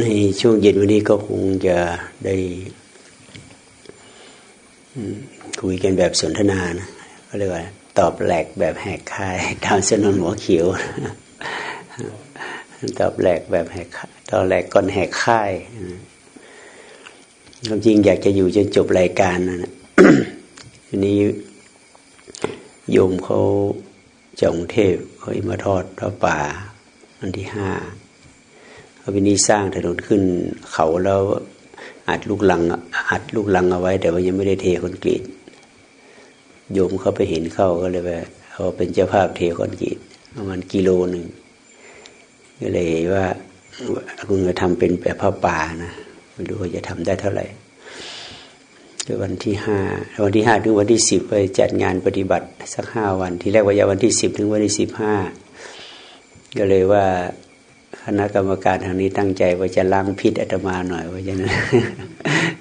ในช่วงเย็นวันนี้ก็คงจะได้คุยกันแบบสนทนานะก็เรียกว่า ตอบแหลกแบบแหกค่ายตามสนนหัวเขียว ตอบแหลกแบบแหกตอบแหลกก่อนแหกค่ายความจริงอยากจะอยู่จนจบรายการนะทีนี้โยมเขาจองเทพเขามาทอดพระป่าวันที่ห้า เขาไปนี้สร้างถนนขึ้นเขาแล้วอัดลูกลังอัดลูกลังเอาไว้ แต่ว่ายังไม่ได้เทคอนกรีตโยมเขาไปเห็นเข้าก็เลยว่าเขาเป็นเจ้าภาพเทคอนกรีตประมาณกิโลหนึ่งก็เลยว่าคุณจะทำเป็นแบบผ้าป่านะไม่รู้ว่าจะทำได้เท่าไหร่วันที่ห้าวันที่ห้าถึงวันที่สิบไปจัดงานปฏิบัติสักห้าวัน ที่แรกว่าจะวันที่สิบถึงวันที่สิบห้าก็เลยว่า คณะกรรมการทางนี้ตั้งใจว่าจะล้างพิษอาตมาหน่อยว่าจะนั้น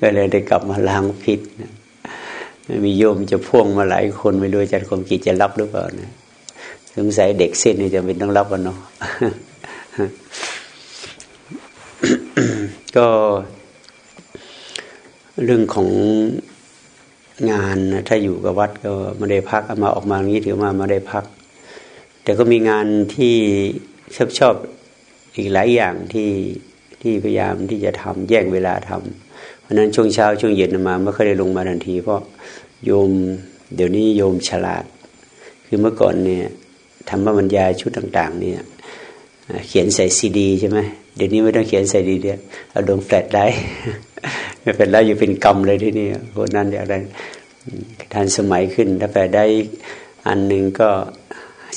ก็เลยได้กลับมาล้างพิษนะมีโยมจะพ่วงมาหลายคนไม่รู้อาจารย์คมกิจจะรับหรือเปล่านะสงสัยเด็กเส้นนี่จะเป็นต้องรับกันเนาะก็เรื่องของงานถ้าอยู่กับวัดก็ไม่ได้พักมาออกมาอย่างนี้ถือมาไม่ได้พัก แต่ก็มีงานที่ชอบชอบ อีกหลายอย่างที่ที่พยายามที่จะทำแย่งเวลาทำเพราะนั้นช่วงเช้าช่วงเย็นมาไม่เคยได้ลงมาทันที เพราะโยมเดี๋ยวนี้โยมฉลาด คือเมื่อก่อนเนี่ยทำบรรยายชุดต่าง ๆ เนี่ยเขียนใส่ซีดีใช่ไหมเดี๋ยวนี้ไม่ต้องเขียนใส่ดีเดียวเอาดวงแฟลชได้ไม่เป็นไรอยู่เป็นกรรมเลยที่นี่คนนั้นอยากได้ทันสมัยขึ้นถ้าแปลได้อันหนึ่งก็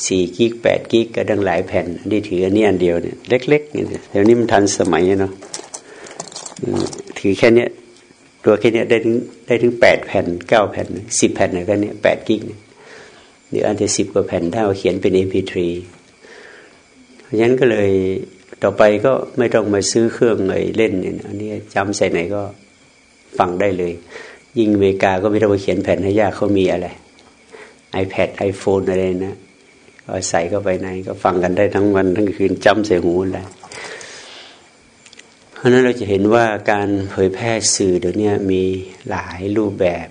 สี่กิกแปดกิกก็ดังหลายแผ่นนี่ถืออันนี้อันเดียวเนี่ยเล็กๆนี่เดี๋ยวนี้มันทันสมัยเนาะถือแค่เนี้ยตัวแค่นี้ได้ถึงได้ถึงแปดแผ่นเก้าแผ่นสิบแผ่นเนี่ยก็เนี่ยแปดกิกเนี่ยเดียวอันจะสิบกว่าแผ่นถ้าเราเขียนเป็น MP3 เพราะฉะนั้นก็เลยต่อไปก็ไม่ต้องมาซื้อเครื่องไอ้เล่นเนี่ยอันนี้จำใส่ไหนก็ฟังได้เลย ยิ่งอเมริกาก็ไม่ต้องมาเขียนแผ่นให้ยากเขามีอะไร iPad iPhone อะไรนะ ก็ใส่เข้าไปในก็ฟังกันได้ทั้งวันทั้งคืนจำใส่หูเลยเพราะนั้นเราจะเห็นว่าการเผยแพร่สื่อเดี๋ยวนี้มีหลายรูปแบบ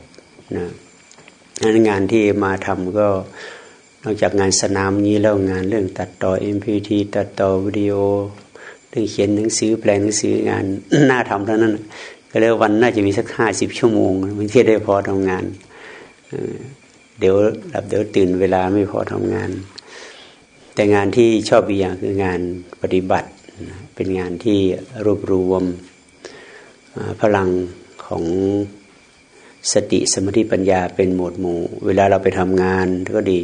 นะนั้นงานที่มาทำก็นอกจากงานสนามนี้แล้วงานเรื่องตัดต่อ MPT ตัดต่อวิดีโอเรื่องเขียนหนังสือแปลหนังสืองานน่าทำเท่านั้นก็เลยวันน่าจะมีสักห้าสิบชั่วโมงมันที่ได้พอทำงานเดี๋ยวหลับเดี๋ยวตื่นเวลาไม่พอทำงาน แต่งานที่ชอบอีกอย่างคืองานปฏิบัติ เป็นงานที่รวบรวมพลังของสติสมาธิปัญญาเป็นหมวดหมู่ เวลาเราไปทำงานก็ดี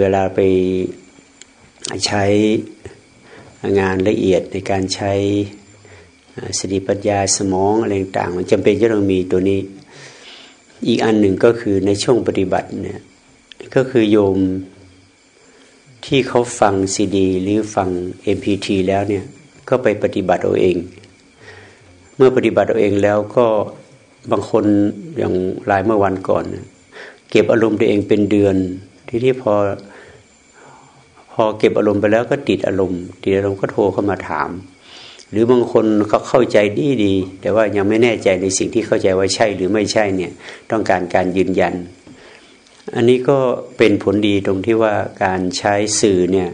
เวลาไปใช้งานละเอียดในการใช้สติปัญญาสมองอะไรต่างมันจำเป็นจะต้องมีตัวนี้ อีกอันหนึ่งก็คือในช่วงปฏิบัติเนี่ยก็คือโยม ที่เขาฟังซีดี หรือฟัง MPT แล้วเนี่ยก็ไปปฏิบัติเอาเอง เมื่อปฏิบัติเอาเองแล้วก็บางคนอย่างรายเมื่อวันก่อน เก็บอารมณ์ตัวเองเป็นเดือน ทีนี้พอ พอเก็บอารมณ์ไปแล้วก็ติดอารมณ์ ติดอารมณ์ก็โทรเข้ามาถาม หรือบางคนเขาเข้าใจดีดี แต่ว่ายังไม่แน่ใจในสิ่งที่เข้าใจว่าใช่หรือไม่ใช่เนี่ย ต้องการการยืนยัน อันนี้ก็เป็นผลดีตรงที่ว่าการใช้สื่อเนี่ย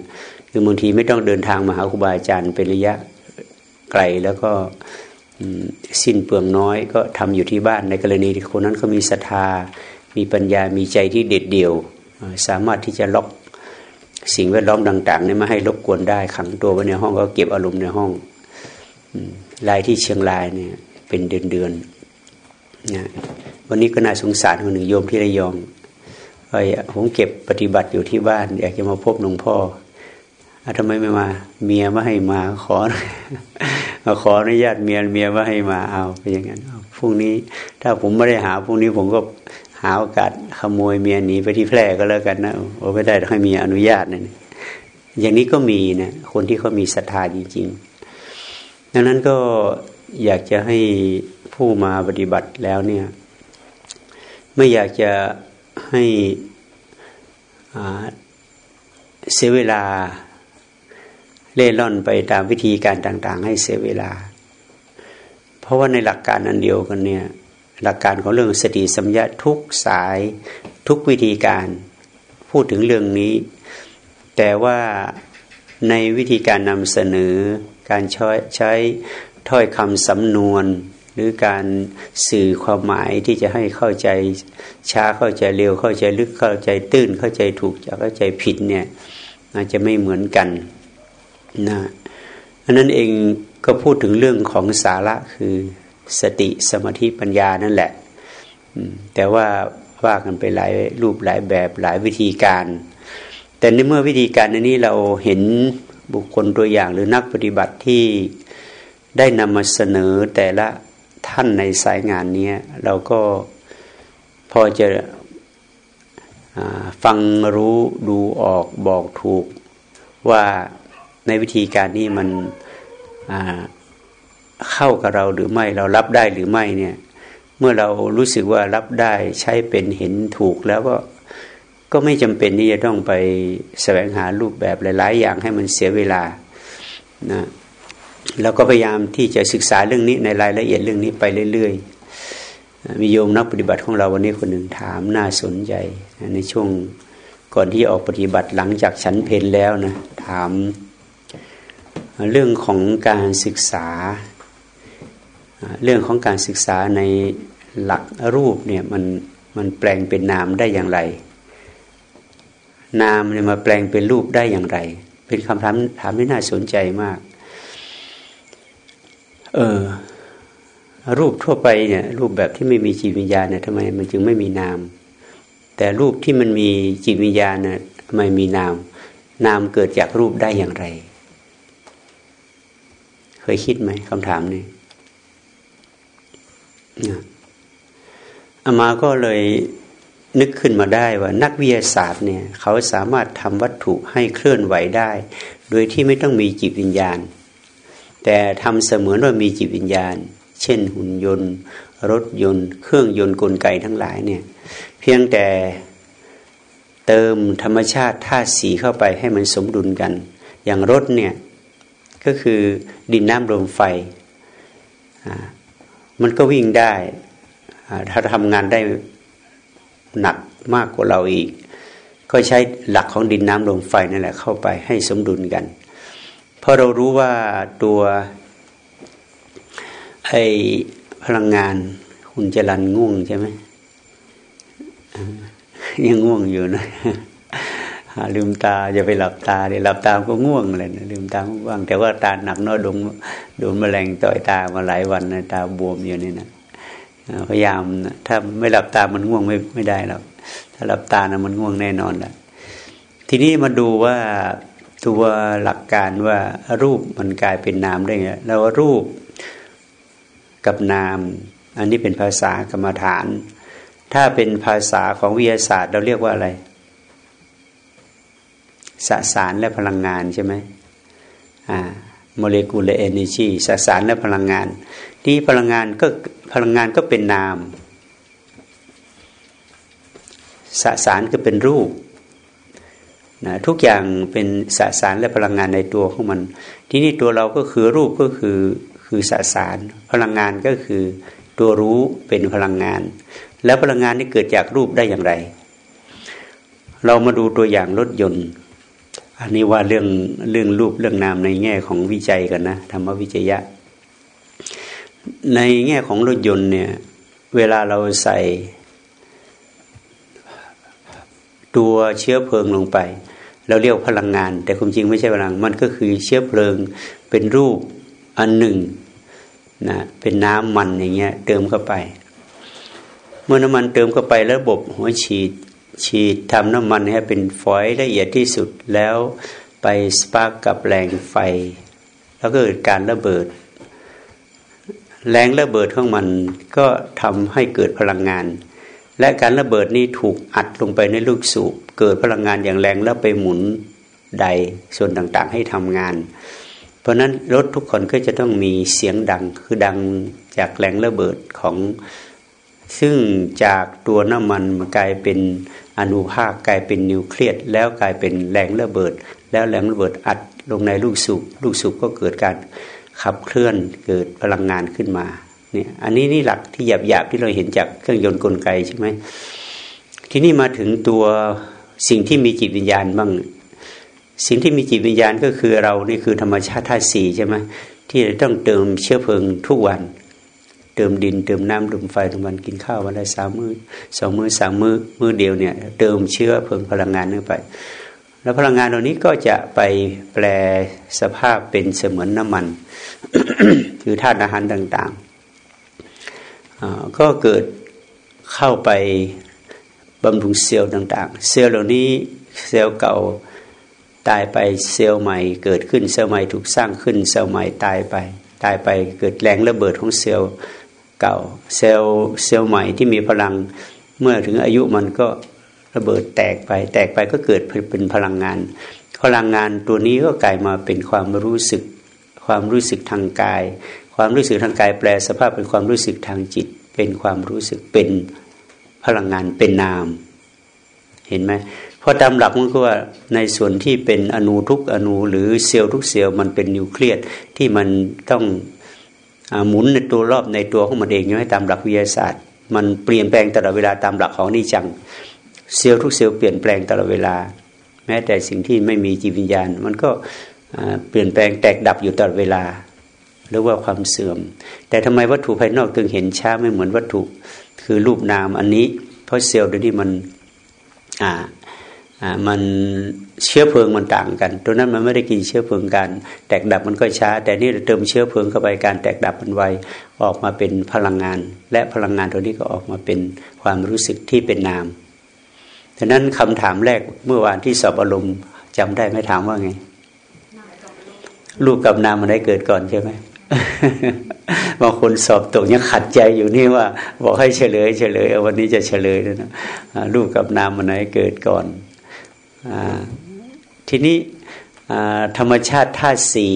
คือบางทีไม่ต้องเดินทางมาหาครูบาอาจารย์เป็นระยะไกลแล้วก็สิ้นเปลืองน้อยก็ทำอยู่ที่บ้านในกรณีที่คนนั้นเขามีศรัทธา มีปัญญามีใจที่เด็ดเดี่ยว สามารถที่จะล็อกสิ่งแวดล้อมต่างๆนี่ม่ให้รบกวนได้ขังตัวไว้ในห้องก็เก็บอารมณ์ในห้องลายที่เชียงรายเนี่ยเป็นเดือนๆนะวันนี้ก็น่าสงสารคนหนึ่งโยมที่ระยอง ไอ้ผมเก็บปฏิบัติอยู่ที่บ้าน อยากจะมาพบหลวงพ่อทำไมไม่มา เมียไม่ให้มาขอมาขออนุญาตเมียเมียไม่ให้มาเอาเป็นอย่างนั้นพรุ่งนี้ ถ้าผมไม่ได้หาพรุ่งนี้ผมก็หาโอกาสขโมยเมียหนีไปที่แพร่ก็แล้วกันนะโอ้ไม่ได้ต้องให้เมียอนุญาตนะอย่างนี้ก็มีนะคนที่เขามีศรัทธาจริงๆดังนั้นก็อยากจะให้ผู้มาปฏิบัติแล้วเนี่ย ไม่อยากจะ ให้เสียเวลาเล่ร่อนไปตามวิธีการต่าง ๆ ให้เสียเวลา เพราะว่าในหลักการอันเดียวกันเนี่ยหลักการของเรื่องสติสัมยาทุกสายทุกวิธีการพูดถึงเรื่องนี้ แต่ว่าในวิธีการนำเสนอการใช้ใช้ถ้อยคำสำนวน หรือการสื่อความหมายที่จะให้เข้าใจช้าเข้าใจเร็วเข้าใจลึกเข้าใจตื้นเข้าใจถูกจะเข้าใจผิดเนี่ยอาจจะไม่เหมือนกันนะอันนั้นเองก็พูดถึงเรื่องของสาระคือสติสมาธิปัญญานั่นแหละแต่ว่าว่ากันไปหลายรูปหลายแบบหลายวิธีการ แต่ในเมื่อวิธีการอันนี้เราเห็นบุคคลตัวอย่างหรือนักปฏิบัติที่ได้นำมาเสนอแต่ละ ท่านในสายงานนี้เราก็พอจะฟังรู้ดูออกบอกถูกว่าในวิธีการนี้มันเข้ากับเราหรือไม่เรารับได้หรือไม่เนี่ยเมื่อเรารู้สึกว่ารับได้ใช้เป็นเห็นถูกแล้วก็ก็ไม่จำเป็นที่จะต้องไปแสวงหารูปแบบหลาย ๆ อย่างให้มันเสียเวลานะ เราก็พยายามที่จะศึกษาเรื่องนี้ในรายละเอียดเรื่องนี้ไปเรื่อยๆ มีโยมนักปฏิบัติของเราวันนี้คนหนึ่งถามน่าสนใจในช่วงก่อนที่ออกปฏิบัติหลังจากฉันเพนแล้วนะถามเรื่องของการศึกษา เรื่องของการศึกษาในหลักรูปเนี่ยมันมันแปลงเป็นนามได้อย่างไร นามเนี่ยมาแปลงเป็นรูปได้อย่างไร เป็นคำถามถามที่น่าสนใจมาก เออ รูปทั่วไปเนี่ย รูปแบบที่ไม่มีจิตวิญญาณเนี่ยทำไมมันจึงไม่มีนาม แต่รูปที่มันมีจิตวิญญาณเนี่ยทำไมมีนาม นามเกิดจากรูปได้อย่างไร เคยคิดไหมคำถามนี้อามาก็เลยนึกขึ้นมาได้ว่านักวิทยาศาสตร์เนี่ย เขาสามารถทำวัตถุให้เคลื่อนไหวได้ โดยที่ไม่ต้องมีจิตวิญญาณ แต่ทำเสมือนว่ามีจิตวิญญาณ เช่นหุ่นยนต์ รถยนต์ เครื่องยนต์กลไกทั้งหลายเนี่ยเพียงแต่เติมธรรมชาติธาตุสีเข้าไปให้มันสมดุลกัน อย่างรถเนี่ยก็คือดินน้ำลมไฟ มันก็วิ่งได้ ถ้าทำงานได้หนักมากกว่าเราอีก ก็ใช้หลักของดินน้ำลมไฟนั่นแหละเข้าไปให้สมดุลกัน ราะเรารู้ว่าตัวไอพลังงานคุณจรันง่วงใช่ไหมยังง่วงอยู่นะลืมตาจะไปหลับตาเดี๋ยวหลับตาก็ง่วงเลยนะลืมตาว่างแต่ว่าตาหนักน้อยดนโดนแมลงต่อยตามาหลายวันนะตาบวมอยู่นี่นะพยายามนะถ้าไม่หลับตามันง่วงไม่ไม่ได้หรอกถ้าหลับตานะมันง่วงแน่นอนแหละทีนี้มาดูว่า ตัวหลักการว่ารูปมันกลายเป็นนามได้ไงแล้วรูปกับนาม อันนี้เป็นภาษากรรมฐาน ถ้าเป็นภาษาของวิทยาศาสตร์ เราเรียกว่าอะไร สสารและพลังงานใช่ไหมอ่าโมเลกุลและเอเนจีสสารและพลังงาน ที่พลังงานก็พลังงานก็เป็นนามสสารก็เป็นรูป นะทุกอย่างเป็นสสารและพลังงานในตัวของมัน ที่นี่ตัวเราก็คือรูปก็คือคือสสาร พลังงานก็คือตัวรู้เป็นพลังงาน แล้วพลังงานนี้เกิดจากรูปได้อย่างไร เรามาดูตัวอย่างรถยนต์ อันนี้ว่าเรื่องเรื่องรูปเรื่องนามในแง่ของวิจัยกันนะธรรมวิจยะ ในแง่ของรถยนต์เนี่ยเวลาเราใส่ ตัวเชื้อเพลิงลงไป เราเรียกพลังงาน แต่ความจริงไม่ใช่พลังมันก็คือเชื้อเพลิงเป็นรูปอันหนึ่งนะเป็นน้ำมันอย่างเงี้ยเติมเข้าไป เมื่อน้ำมันเติมเข้าไประบบหัวฉีดฉีดทำน้ำมันให้เป็นฝอยละเอียดที่สุดแล้วไปสปาร์กกับแรงไฟ แล้วก็เกิดการระเบิด แรงระเบิดของมันก็ทำให้เกิดพลังงาน และการระเบิดนี้ถูกอัดลงไปในลูกสูบ เกิดพลังงานอย่างแรงแล้วไปหมุนใดส่วนต่างๆ ให้ทำงาน เพราะนั้นรถทุกคนก็จะต้องมีเสียงดังคือดังจากแรงระเบิดของ ซึ่งจากตัวน้ำมันมันกลายเป็นอนุภาคกลายเป็นนิวเคลียสแล้วกลายเป็นแรงระเบิด แล้วแรงระเบิดอัดลงในลูกสูบลูกสูบก็เกิดการขับเคลื่อนเกิดพลังงานขึ้นมาเนี่ยอันนี้นี่หลักที่หยาบๆที่เราเห็นจากเครื่องยนต์กลไกใช่ไหมทีนี้มาถึงตัว สิ่งที่มีจิตวิญญาณบ้าง สิ่งที่มีจิตวิญญาณก็คือเรานี่คือธรรมชาติธาตุสี่ใช่ไหมที่ต้องเติมเชื้อเพลิงทุกวัน เติมดินเติมน้ำเติมไฟทุกวันกินข้าววันละสามมือ้อสองมือ้อสามมือ้อมื้อเดียวเนี่ย เติมเชื้อเพลิงพลังงานเข้าไป แล้วพลังงานเหล่านี้ก็จะไปแปลสภาพเป็นเสมือนน้ำมัน คือธาตุอาหารต่างๆก็เกิดเข้าไป บำรุงเซลล์ต่างๆ เซลล์เหล่านี้เซลล์เก่าตายไปเซลล์ใหม่เกิดขึ้นเซลล์ใหม่ถูกสร้างขึ้นเซลล์ใหม่ตายไป ตายไปเกิดแรงระเบิดของเซลล์เก่าเซลล์เซลล์ใหม่ที่มีพลังเมื่อถึงอายุมันก็ระเบิดแตกไป แตกไปก็เกิดเป็นพลังงาน พลังงานตัวนี้ก็กลายมาเป็นความรู้สึก ความรู้สึกทางกาย ความรู้สึกทางกายแปลสภาพเป็นความรู้สึกทางจิต เป็นความรู้สึกเป็น พลังงานเป็นนาม เห็นไหมเพราะตามหลักมันก็ว่าในส่วนที่เป็นอนูทุกอนูหรือเซลล์ทุกเซลล์มันเป็นนิวเคลียสที่มันต้องหมุนในตัวรอบในตัวของมันเองให้ตามหลักวิทยาศาสตร์ มันเปลี่ยนแปลงตลอดเวลาตามหลักของนิจัง เซลล์ทุกเซลล์เปลี่ยนแปลงตลอดเวลา แม้แต่สิ่งที่ไม่มีจิตวิญญาณ มันก็เปลี่ยนแปลงแตกดับอยู่ตลอดเวลาหรือว่าความเสื่อม แต่ทำไมวัตถุภายนอกถึงเห็นช้าไม่เหมือนวัตถุ คือรูปนามอันนี้ เพราะเซลล์เดี๋ยวนี้มันอ่าอ่ามันเชื้อเพลิงมันต่างกันตัวนั้นมันไม่ได้กินเชื้อเพลิงกัน แตกดับมันก็ช้า แต่นี่เติมเชื้อเพลิงเข้าไปการแตกดับมันไวออกมาเป็นพลังงาน และพลังงานตัวนี้ก็ออกมาเป็นความรู้สึกที่เป็นนามดังนั้นคำถามแรกเมื่อวานที่สอบอารมณ์จำได้ไหมถามว่าไงรูปกับนามมันได้เกิดก่อนใช่ไหม บางคนสอบตกยังขัดใจอยู่นี่ว่า บอกให้เฉลย เฉลยวันนี้จะเฉลยนะรูปกับนามมันไหนเกิดก่อนทีนี้ธรรมชาติธาตุสี่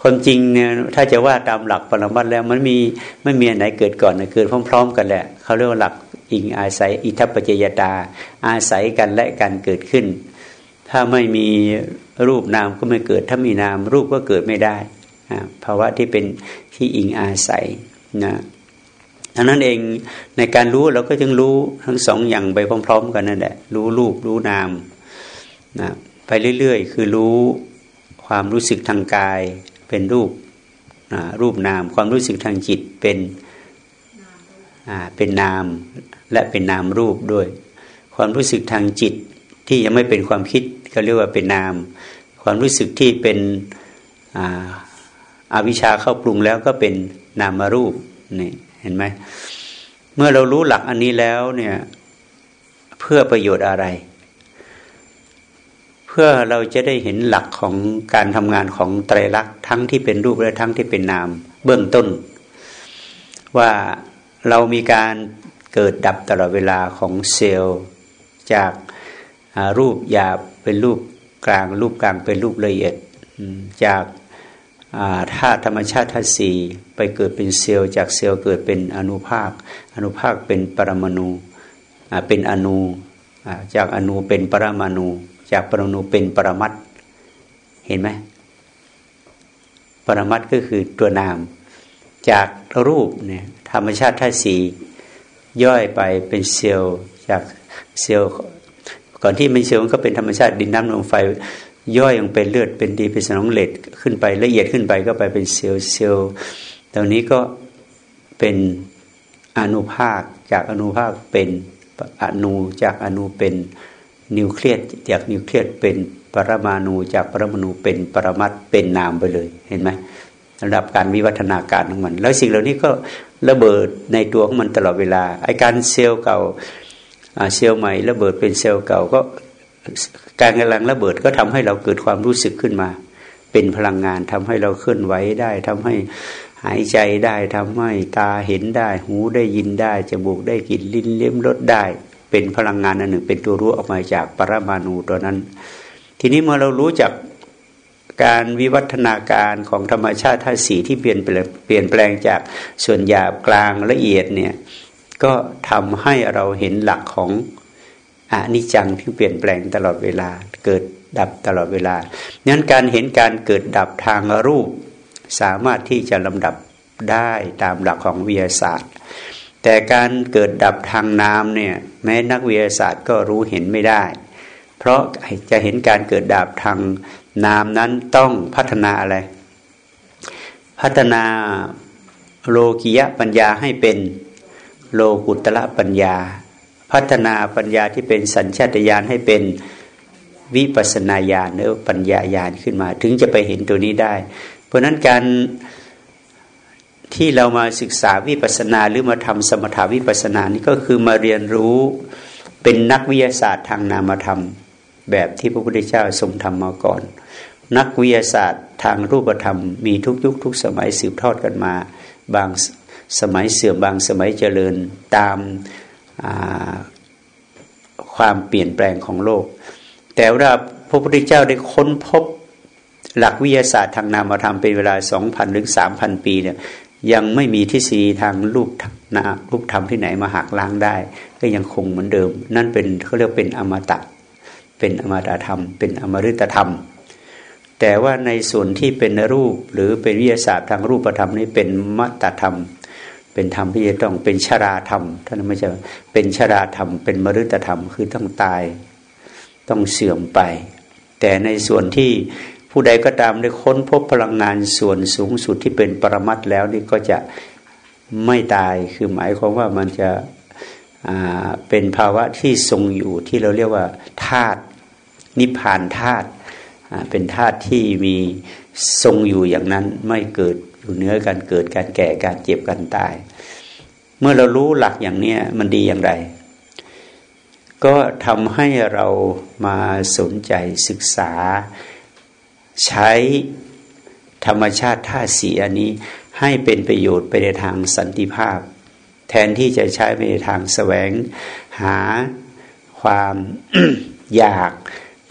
ความจริงเนี่ยถ้าจะว่าตามหลักปรมัตแล้วมันมีไม่มีอันไหนเกิดก่อนเกิดพร้อม ๆ กันแหละเขาเรียกว่าหลักอิงอาศัยอิทัปปัจจยตา อาศัยกันและกันเกิดขึ้น ถ้าไม่มีรูปนามก็ไม่เกิด ถ้ามีนามรูปก็เกิดไม่ได้ ภาวะที่เป็นที่อิงอาศัยนะดังนั้นเองในการรู้เราก็จึงรู้ทั้งสองอย่างไปพร้อม ๆ กันนั่นแหละรู้รูปรู้นามนะไปเรื่อยๆ คือรู้ความรู้สึกทางกายเป็นรูปนะรูปนาม ความรู้สึกทางจิตเป็นเป็นนามและเป็นนามรูปด้วย ความรู้สึกทางจิตที่ยังไม่เป็นความคิดก็เรียกว่าเป็นนาม ความรู้สึกที่เป็น อวิชาเข้าปรุงแล้วก็เป็นนามรูปนี่เห็นไหมเมื่อเรารู้หลักอันนี้แล้วเนี่ยเพื่อประโยชน์อะไร เพื่อเราจะได้เห็นหลักของการทำงานของไตรลักษณ์ทั้งที่เป็นรูปและทั้งที่เป็นนาม เบื้องต้น ว่าเรามีการเกิดดับตลอดเวลาของเซลล์ จากรูปหยาบเป็นรูปกลาง รูปกลางเป็นรูปละเอียดจาก ธาตุธรรมชาติธาตุสี่ไปเกิดเป็นเซลล์จากเซลล์เกิดเป็นอนุภาค อนุภาคเป็นปรมาณูเป็นอนูจากอนูเป็นปรมาณูจากปรมาณูเป็นปรมัตเห็นไหมปรมัตก็คือตัวนาม จากรูปเนี่ยธรรมชาติธาตุสี่ย่อยไปเป็นเซลล์จากเซลล์ก่อนที่เป็นเซลล์ก็เป็นธรรมชาติดินน้ำลมไฟ ย่อยลงเป็นเลือดเป็นดีเป็นสนองเหล็กขึ้นไปละเอียดขึ้นไปก็ไปเป็นเซลล์เซลล์ตรงนี้ก็เป็นอนุภาคจากอนุภาคเป็นอนุจากอนุเป็นนิวเคลียสจากนิวเคลียสเป็นปรมาณูจากปรมาณูเป็นปรมัตถ์เป็นนามไปเลยเห็นไหมระดับการวิวัฒนาการของมัน แล้วสิ่งเหล่านี้ก็ระเบิดในตัวของมันตลอดเวลาไอการเซลล์เก่าเซลล์ใหม่ระเบิดเป็นเซลล์เก่าก็ การกำลังระเบิดก็ทำให้เราเกิดความรู้สึกขึ้นมา เป็นพลังงานทำให้เราเคลื่อนไหวได้ทำให้หายใจได้ทำให้ตาเห็นได้ หูได้ยินได้จมูกได้กลิ่นลิ้นเลี้ยมรสได้ เป็นพลังงานอันหนึ่ง เป็นตัวรู้ออกมาจากปรมาณูตัวนั้น ทีนี้เมื่อเรารู้จักการวิวัฒนาการของธรรมชาติธาตุสีที่เปลี่ยนเปลี่ยนแปลงจากส่วนหยาบกลางละเอียดเนี่ยก็ทำให้เราเห็นหลักของ อนิจจังที่เปลี่ยนแปลงตลอดเวลา เกิดดับตลอดเวลานั้นการเห็นการเกิดดับทางรูป สามารถที่จะลำดับได้ตามหลักของวิทยาศาสตร์ แต่การเกิดดับทางนามเนี่ยแม้นักวิทยาศาสตร์ก็รู้เห็นไม่ได้ เพราะจะเห็นการเกิดดับทางนามนั้นต้องพัฒนาอะไร พัฒนาโลกิยะปัญญาให้เป็นโลกุตละปัญญา พัฒนาปัญญาที่เป็นสัญชาตญาณให้เป็นวิปัสนาญาณหรือปัญญาญาณขึ้นมา ถึงจะไปเห็นตัวนี้ได้ เพราะนั้นการที่เรามาศึกษาวิปัสนาหรือมาทำสมถาวิปัสนานี่ก็คือมาเรียนรู้เป็นนักวิทยาศาสตร์ทางนามธรรม แบบที่พระพุทธเจ้าทรงทำมาก่อน นักวิทยาศาสตร์ทางรูปธรรม มีทุกยุคทุกสมัยสืบทอดกันมา บางสมัยเสื่อมบางสมัยเจริญตาม ความเปลี่ยนแปลงของโลก แต่ว่าพระพุทธเจ้าได้ค้นพบหลักวิทยาศาสตร์ทางนามธรรมเป็นเวลาสองพันหรือสามพันปีเนี่ยยังไม่มีทฤษฎีทางรูปนารูปธรรมที่ไหนมาหักล้างได้ ก็ยังคงเหมือนเดิม นั่นเป็นเขาเรียกเป็นอมตะ เป็นอมตะธรรม เป็นอมฤตธรรม แต่ว่าในส่วนที่เป็นรูปหรือเป็นวิทยาศาสตร์ทางรูปธรรมนี้เป็นมัตตธรรม เป็นธรรมที่จะต้องเป็นชราธรรมท่านไม่ใช่เป็นชราธรรม เป็นมฤตธรรมคือต้องตาย ต้องเสื่อมไป แต่ในส่วนที่ผู้ใดก็ตามได้ค้นพบพลังงานส่วนสูงสุดที่เป็นปรมัตแล้วนี่ก็จะไม่ตายคือหมายความว่ามันจะเป็นภาวะที่ทรงอยู่ที่เราเรียกว่าธาตุนิพพานธาตุเป็นธาตุที่มีทรงอยู่อย่างนั้นไม่เกิด อยู่เนื้อการเกิดการแก่การเจ็บการตาย เมื่อเรารู้หลักอย่างนี้มันดีอย่างไร ก็ทำให้เรามาสนใจศึกษา ใช้ธรรมชาติท่าสีอันนี้ให้เป็นประโยชน์ไปในทางสันติภาพ แทนที่จะใช้ไปในทางแสวง หาความอยาก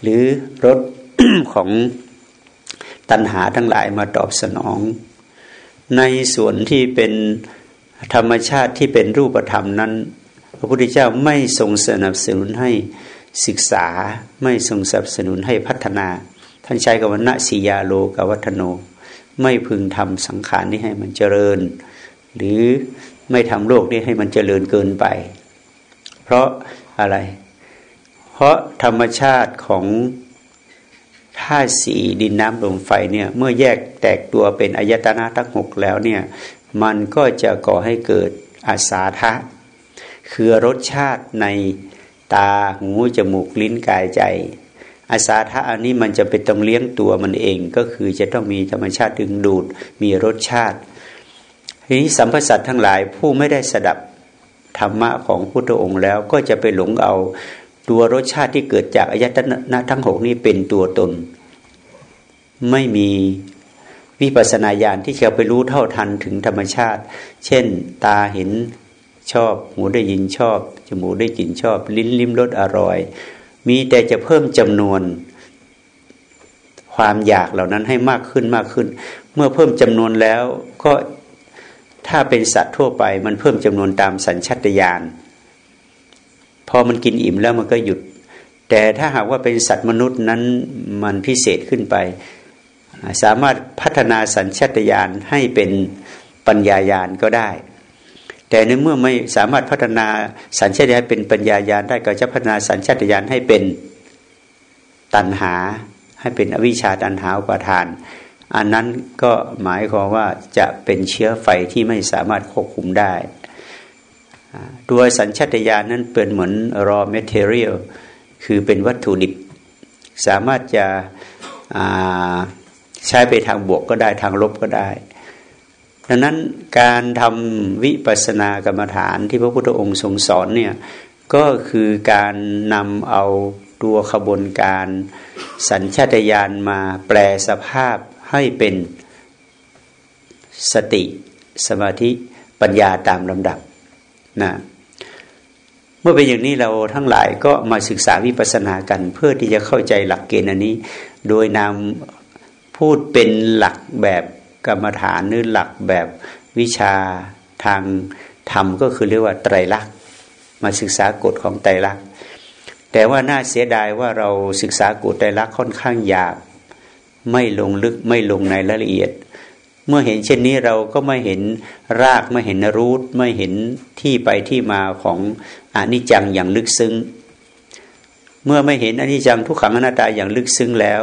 หรือรถของตัณหาทั้งหลายมาตอบสนอง ในส่วนที่เป็นธรรมชาติที่เป็นรูปธรรมนั้น พระพุทธเจ้าไม่ทรงสนับสนุนให้ศึกษาไม่ทรงสนับสนุนให้พัฒนา ท่านใช้คำว่าณสียาโลกวัฒโน ไม่พึงทำสังขารนี้ให้มันเจริญ หรือไม่ทำโลกนี้ให้มันเจริญเกินไป เพราะอะไร เพราะธรรมชาติของ ธาตุสีดินน้ำลมไฟเนี่ยเมื่อแยกแตกตัวเป็นอายตนะทั้งหกแล้วเนี่ยมันก็จะก่อให้เกิดอาสาทะ คือรสชาติในตาหูจมูกลิ้นกายใจ อาสาทะอันนี้มันจะเป็นต้องเลี้ยงตัวมันเองก็คือจะต้องมีธรรมชาติดึงดูดมีรสชาติทีนี้สัมพสัตทั้งหลายผู้ไม่ได้สดับธรรมะของพุทธองค์แล้วก็จะไปหลงเอา ตัวรสชาติที่เกิดจากอายตนะทั้งหกนี้เป็นตัวตน ไม่มีวิปัสนาญาณที่จะไปรู้เท่าทันถึงธรรมชาติ เช่น ตาเห็นชอบ หูได้ยินชอบ จมูกได้กลิ่นชอบ ลิ้นลิ้มรสอร่อย มีแต่จะเพิ่มจำนวน ความอยากเหล่านั้นให้มากขึ้นมากขึ้น เมื่อเพิ่มจำนวนแล้วก็ถ้าเป็นสัตว์ทั่วไป มันเพิ่มจำนวนตามสัญชาตญาณ พอมันกินอิ่มแล้วมันก็หยุด แต่ถ้าหากว่าเป็นสัตว์มนุษย์นั้นมันพิเศษขึ้นไป สามารถพัฒนาสัญชาตญาณให้เป็นปัญญายาณก็ได้ แต่ในเมื่อไม่สามารถพัฒนาสัญชาตญาณเป็นปัญญาญาณได้ก็จะพัฒนาสัญชาตญาณให้เป็นตัณหา ให้เป็นอวิชชาตัณหาอุปาทาน อันนั้นก็หมายความว่าจะเป็นเชื้อไฟที่ไม่สามารถควบคุมได้ ตัวสัญชาตญาณนั้นเป็นเหมือน raw material คือเป็นวัตถุดิบ สามารถจะใช้ไปทางบวกก็ได้ทางลบก็ได้ ดังนั้นการทำวิปัสสนากรรมฐานที่พระพุทธองค์ทรงสอนเนี่ยก็คือการนำเอาตัวขบวนการ สัญชาตญาณมาแปลสภาพให้เป็นสติสมาธิปัญญาตามลำดับ นะเมื่อเป็นอย่างนี้เราทั้งหลายก็มาศึกษาวิปัสสนากัน เพื่อที่จะเข้าใจหลักเกณฑ์อันนี้ โดยนำพูดเป็นหลักแบบกรรมฐานหรือหลักแบบวิชาทางธรรมก็คือเรียกว่าไตรลักษณ์มาศึกษากฎของไตรลักษณ์แต่ว่าน่าเสียดายว่าเราศึกษากุไตรลักษณ์ค่อนข้างยากไม่ลงลึกไม่ลงในรายละเอียด เมื่อเห็นเช่นนี้เราก็ไม่เห็นรากไม่เห็นรูทไม่เห็นที่ไปที่มาของอนิจจังอย่างลึกซึ้ง เมื่อไม่เห็นอนิจจังทุกขังอนัตตาอย่างลึกซึ้งแล้ว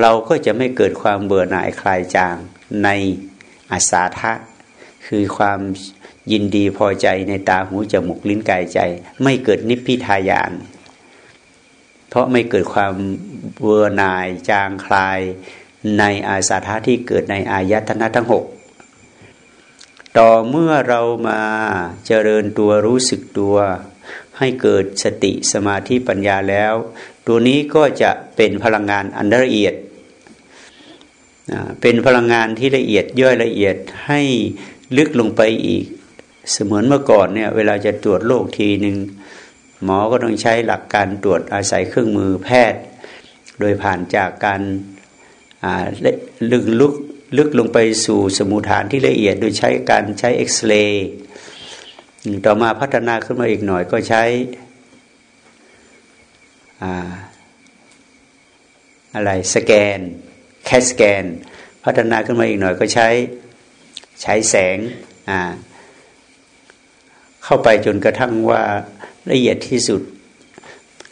เราก็จะไม่เกิดความเบื่อหน่ายคลายจางในอาสาทะ คือความยินดีพอใจในตาหูจมูกลิ้นกายใจ ไม่เกิดนิพพิทายาน เพราะไม่เกิดความเบื่อหน่ายจางคลาย ในอาสาทะที่เกิดในอายตนะทั้งหกต่อเมื่อเรามาเจริญตัวรู้สึกตัว ให้เกิดสติสมาธิปัญญาแล้ว ตัวนี้ก็จะเป็นพลังงานอันละเอียด เป็นพลังงานที่ละเอียดย่อยละเอียดให้ลึกลงไปอีก เสมือนเมื่อก่อนเนี่ยเวลาจะตรวจโรคทีหนึ่งหมอก็ต้องใช้หลักการตรวจอาศัยเครื่องมือแพทย์ โดยผ่านจากการ ลึกลุกลึกลงไปสู่สมุฐานที่ละเอียด โดยใช้การใช้เอ็กซเรย์ต่อมาพัฒนาขึ้นมาอีกหน่อยก็ใช้อะไรสแกนแคสแกน พัฒนาขึ้นมาอีกหน่อยก็ใช้ใช้แสงเข้าไปจนกระทั่งว่าละเอียดที่สุด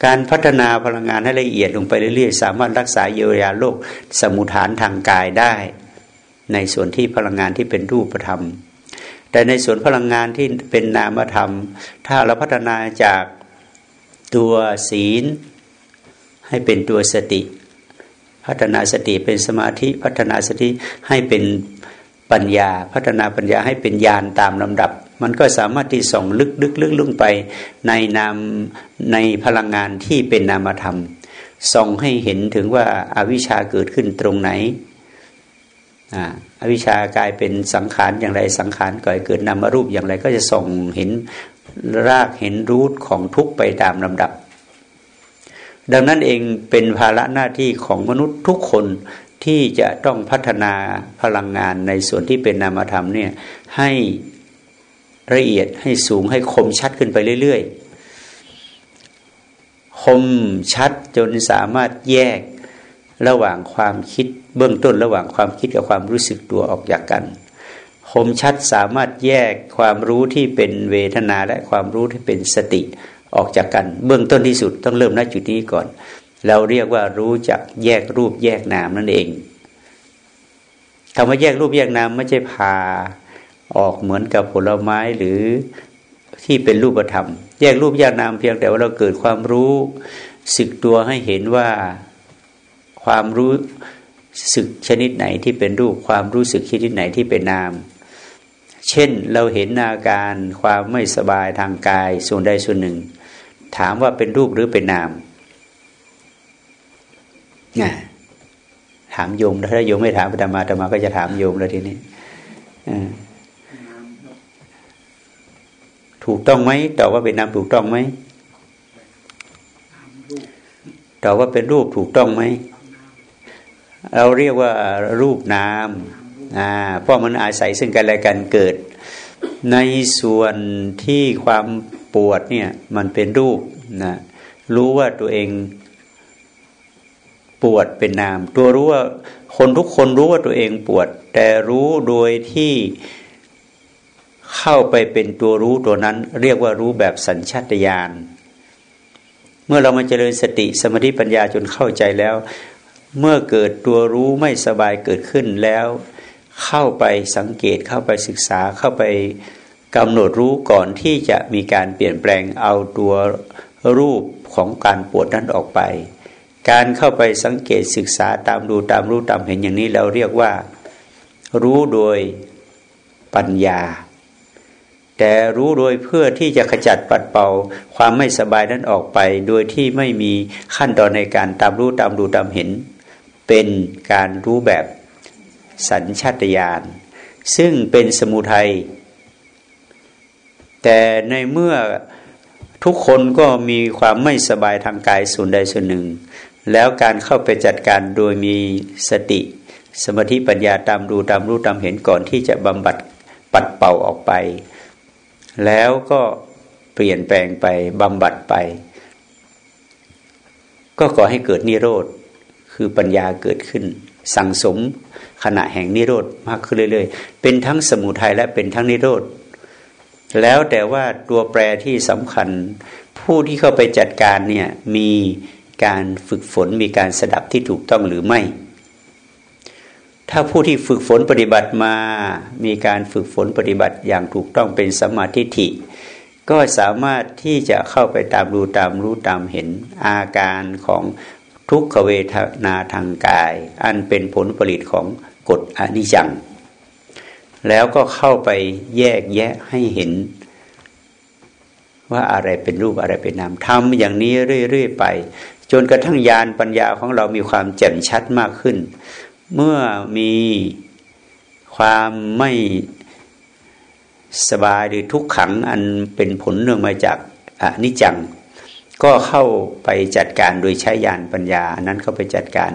การพัฒนาพลังงานให้ละเอียดลงไปเรื่อยๆ สามารถรักษาเยียวยาโรคสมุทฐานทางกายได้ ในส่วนที่พลังงานที่เป็นรูปธรรม แต่ในส่วนพลังงานที่เป็นนามธรรม ถ้าเราพัฒนาจากตัวศีล ให้เป็นตัวสติ พัฒนาสติเป็นสมาธิพัฒนาสติให้เป็นปัญญา พัฒนาปัญญาให้เป็นญาณตามลำดับ มันก็สามารถที่ส่องลึกลึกลึกลงไป ในนามในพลังงานที่เป็นนามธรรม ส่องให้เห็นถึงว่าอาวิชชาเกิดขึ้นตรงไหนอวิชชากลายเป็นสังขารอย่างไรสังขารก่อยเกิดนามรูปอย่างไร ก็จะส่องเห็นรากเห็นรูทของทุกไปตามลำดับ ดังนั้นเองเป็นภาระหน้าที่ของมนุษย์ทุกคนที่จะต้องพัฒนาพลังงานในส่วนที่เป็นนามธรรมเนี่ยให้ ละเอียดให้สูงให้คมชัดขึ้นไปเรื่อยๆ คมชัดจนสามารถแยกระหว่างความคิดเบื้องต้นระหว่างความคิดกับความรู้สึกตัวออกจากกัน คมชัดสามารถแยกความรู้ที่เป็นเวทนาและความรู้ที่เป็นสติออกจากกัน เบื้องต้นที่สุดต้องเริ่มณจุดนี้ก่อน เราเรียกว่ารู้จักแยกรูปแยกนามนั่นเองคำว่าแยกรูปแยกนามไม่ใช่พา ออกเหมือนกับผลไม้หรือที่เป็นรูปธรรม แยกรูปแยกนามเพียงแต่ว่าเราเกิดความรู้สึกตัวให้เห็นว่าความรู้สึกชนิดไหนที่เป็นรูป ความรู้สึกชนิดไหนที่เป็นนาม เช่นเราเห็นอาการความไม่สบายทางกายส่วนใดส่วนหนึ่ง ถามว่าเป็นรูปหรือเป็นนามนะถามโยมถ้าโยมไม่ถามธรรมาธรรมาก็จะถามโยมแล้วทีนี้อ ถูกต้องไหมตอบว่าเป็นนามถูกต้องไหมตอบว่าเป็นรูปถูกต้องไหมเราเรียกว่ารูปนามอ่าเพราะมันอาศัยซึ่งกันและกันเกิด ในส่วนที่ความปวดเนี่ยมันเป็นรูปนะรู้ว่าตัวเองปวดเป็นนาม ตัวรู้ว่าคนทุกคนรู้ว่าตัวเองปวด แต่รู้โดยที่ เข้าไปเป็นตัวรู้ตัวนั้น เรียกว่ารู้แบบสัญชาตญาณเมื่อเรามาเจริญสติสมาธิปัญญาจนเข้าใจแล้ว เมื่อเกิดตัวรู้ไม่สบายเกิดขึ้นแล้ว เข้าไปสังเกตเข้าไปศึกษาเข้าไปกำหนดรู้ก่อนที่จะมีการเปลี่ยนแปลงเอาตัวรูปของการปวดนั้นออกไป การเข้าไปสังเกตศึกษาตามดูตามรู้ตามเห็นอย่างนี้เราเรียกว่า รู้โดยปัญญา แต่รู้โดยเพื่อที่จะขจัดปัดเป่า ความไม่สบายนั้นออกไป โดยที่ไม่มีขั้นตอนในการตามรู้ตามดูตามเห็น เป็นการรู้แบบสัญชาตญาณซึ่งเป็นสมุทัยแต่ในเมื่อทุกคนก็มีความไม่สบายทางกายส่วนใดส่วนหนึ่ง แล้วการเข้าไปจัดการโดยมีสติ สมาธิปัญญาตามดูตามรู้ตามเห็นก่อนที่จะบำบัดปัดเป่าออกไป แล้วก็เปลี่ยนแปลงไปบำบัดไป ก็ก่อให้เกิดนิโรธคือปัญญาเกิดขึ้น สั่งสมขณะแห่งนิโรธมากขึ้นเรื่อยๆ เป็นทั้งสมุทัยและเป็นทั้งนิโรธแล้วแต่ว่าตัวแปรที่สำคัญ ผู้ที่เข้าไปจัดการเนี่ยมีการฝึกฝนมีการสดับที่ถูกต้องหรือไม่ ถ้าผู้ที่ฝึกฝนปฏิบัติมา มีการฝึกฝนปฏิบัติอย่างถูกต้องเป็นสมาธิฐิ ก็สามารถที่จะเข้าไปตามดูตามรู้ตามเห็นอาการของทุกขเวทนาทางกาย อันเป็นผลผลิตของกฎอนิจจัง แล้วก็เข้าไปแยกแยะให้เห็น ว่าอะไรเป็นรูปอะไรเป็นนามทำอย่างนี้เรื่อยๆไป จนกระทั่งญาณปัญญาของเรามีความแจ่มชัดมากขึ้น เมื่อมีความไม่สบายหรือทุกขังอันเป็นผลเนื่องมาจากอนิจจัง ก็เข้าไปจัดการโดยใช้ยานปัญญาอันนั้นเข้าไปจัดการ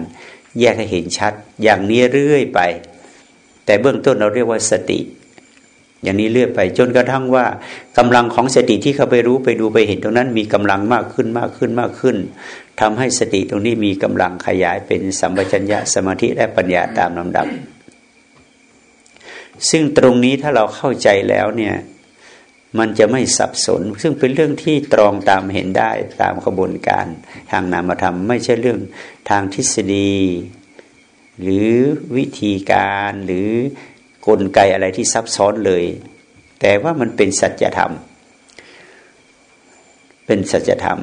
แยกให้เห็นชัด อย่างนี้เรื่อยไป แต่เบื้องต้นเราเรียกว่าสติ อย่างนี้เรื่อยไป จนกระทั่งว่ากำลังของสติที่เขาไปรู้ไปดูไปเห็นตรงนั้น มีกำลังมากขึ้นมากขึ้นมากขึ้น ทำให้สติตรงนี้มีกำลังขยายเป็นสัมปชัญญะสมาธิและปัญญาตามลำดับ ซึ่งตรงนี้ถ้าเราเข้าใจแล้วเนี่ยมันจะไม่สับสน ซึ่งเป็นเรื่องที่ตรองตามเห็นได้ตามกระบวนการทางนามธรรม ไม่ใช่เรื่องทางทฤษฎี หรือวิธีการหรือกลไกอะไรที่ซับซ้อนเลย แต่ว่ามันเป็นสัจธรรม เป็นสัจธรรม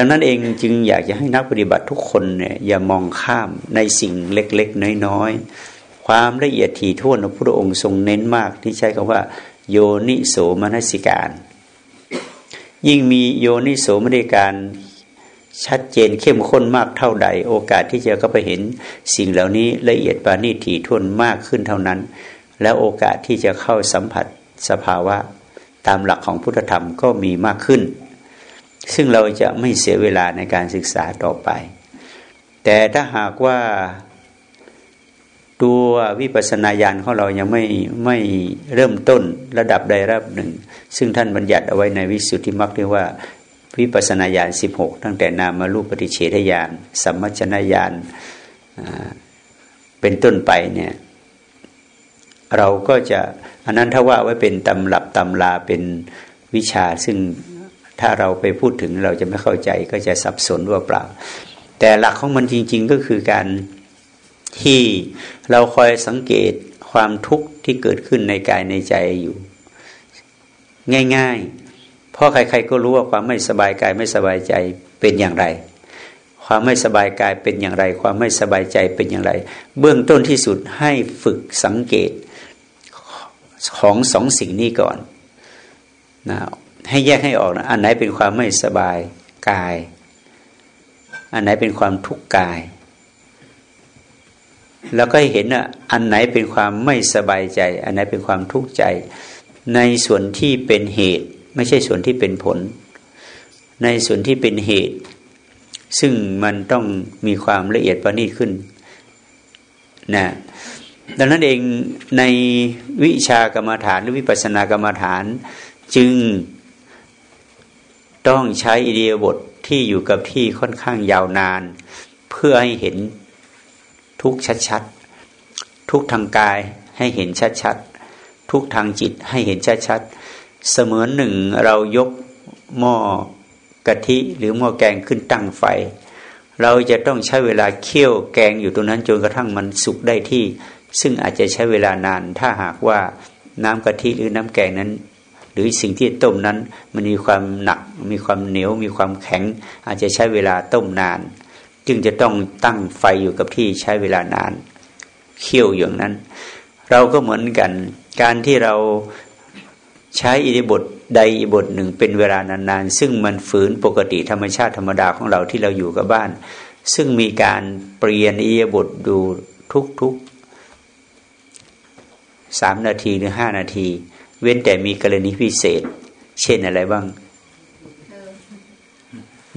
ดังนั้นเองจึงอยากจะให้นักปฏิบัติทุกคนเนี่ยอย่ามองข้ามในสิ่งเล็กๆ น้อยๆ ความละเอียดถี่ถ้วนของพระองค์ทรงเน้นมากที่ใช้คำว่า โยนิโสมนสิการ ยิ่งมีโยนิโสมนสิการชัดเจนเข้มข้นมากเท่าใด โอกาสที่จะก็ไปเห็นสิ่งเหล่านี้ละเอียดปานีถี่ถ้วนมากขึ้นเท่านั้น แล้วโอกาสที่จะเข้าสัมผัสสภาวะ ตามหลักของพุทธธรรมก็มีมากขึ้น ซึ่งเราจะไม่เสียเวลาในการศึกษาต่อไป แต่ถ้าหากว่าตัววิปัสสนาญาณของเรายังไม่ไม่เริ่มต้นระดับใดระดับหนึ่ง ซึ่งท่านบัญญัติเอาไว้ในวิสุทธิมรรคเรียกว่าวิปัสนาญาณสิบหกตั้งแต่นามารูปปฏิเฉทญาณสัมมัชนญาณเป็นต้นไปเนี่ยเราก็จะอันนั้นถ้าว่าไว้เป็นตำรับตำลาเป็นวิชาซึ่ง ถ้าเราไปพูดถึงเราจะไม่เข้าใจก็จะสับสนว่าเปล่า แต่หลักของมันจริง ๆ ก็คือการที่เราคอยสังเกตความทุกข์ที่เกิดขึ้นในกายในใจอยู่ ง่าย ๆ เพราะใคร ๆ ก็รู้ว่าความไม่สบายกายไม่สบายใจเป็นอย่างไร ความไม่สบายกายเป็นอย่างไร ความไม่สบายใจเป็นอย่างไร เบื้องต้นที่สุดให้ฝึกสังเกตของสองสิ่งนี้ก่อนนะ ให้แยกให้ออกนะอันไหนเป็นความไม่สบายกาย อันไหนเป็นความทุกข์กาย แล้วก็เห็นอะอันไหนเป็นความไม่สบายใจ อันไหนเป็นความทุกข์ใจ ในส่วนที่เป็นเหตุ ไม่ใช่ส่วนที่เป็นผล ในส่วนที่เป็นเหตุ ซึ่งมันต้องมีความละเอียดประณีตขึ้นนะดังนั้นเองในวิชากรรมฐานหรือวิปัสสนากรรมฐาน จึง ต้องใช้อิเดียบทที่อยู่กับที่ค่อนข้างยาวนาน เพื่อให้เห็นทุกชัดๆทุกทางกายให้เห็นชัดๆทุกทางจิตให้เห็นชัดๆเสมือนหนึ่งเรายกหม้อกะทิหรือหม้อแกงขึ้นตั้งไฟ เราจะต้องใช้เวลาเคี่ยวแกงอยู่ตรงนั้นจนกระทั่งมันสุกได้ที่ ซึ่งอาจจะใช้เวลานาน ถ้าหากว่าน้ำกะทิหรือน้ำแกงนั้น รือสิ่งที่ต้มนั้น มันมีความหนัก มีความเหนียว มีความแข็ง อาจจะใช้เวลาต้มนาน จึงจะต้องตั้งไฟอยู่กับที่ใช้เวลานานเคี่ยวอย่างนั้น เราก็เหมือนกัน การที่เราใช้อิริบทใดอิบทหนึ่งเป็นเวลานานๆ ซึ่งมันฝืนปกติธรรมชาติธรรมดาของเราที่เราอยู่กับบ้าน ซึ่งมีการเปลี่ยนอิริบทดูทุกๆสามนาทีหรือห้านาที เว้นแต่มีกรณีพิเศษ เช่นอะไรบ้าง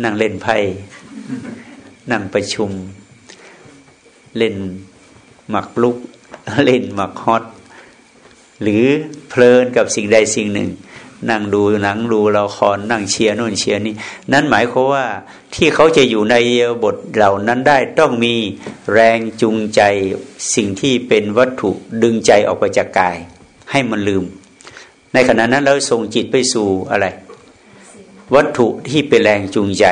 นั่งเล่นไพ่ นั่งประชุม เล่นหมักลุก เล่นหมักฮอต หรือเพลินกับสิ่งใดสิ่งหนึ่ง นั่งดูหนังดูละครนั่งเชียร์นู่นเชียร์นี่ นั่นหมายความว่าที่เขาจะอยู่ในบทเหล่านั้นได้ต้องมีแรงจูงใจสิ่งที่เป็นวัตถุดึงใจออกไปจากกาย ให้มันลืม ในขณะนั้นเราส่งจิตไปสู่อะไร วัตถุที่เป็นแรงจูงใจ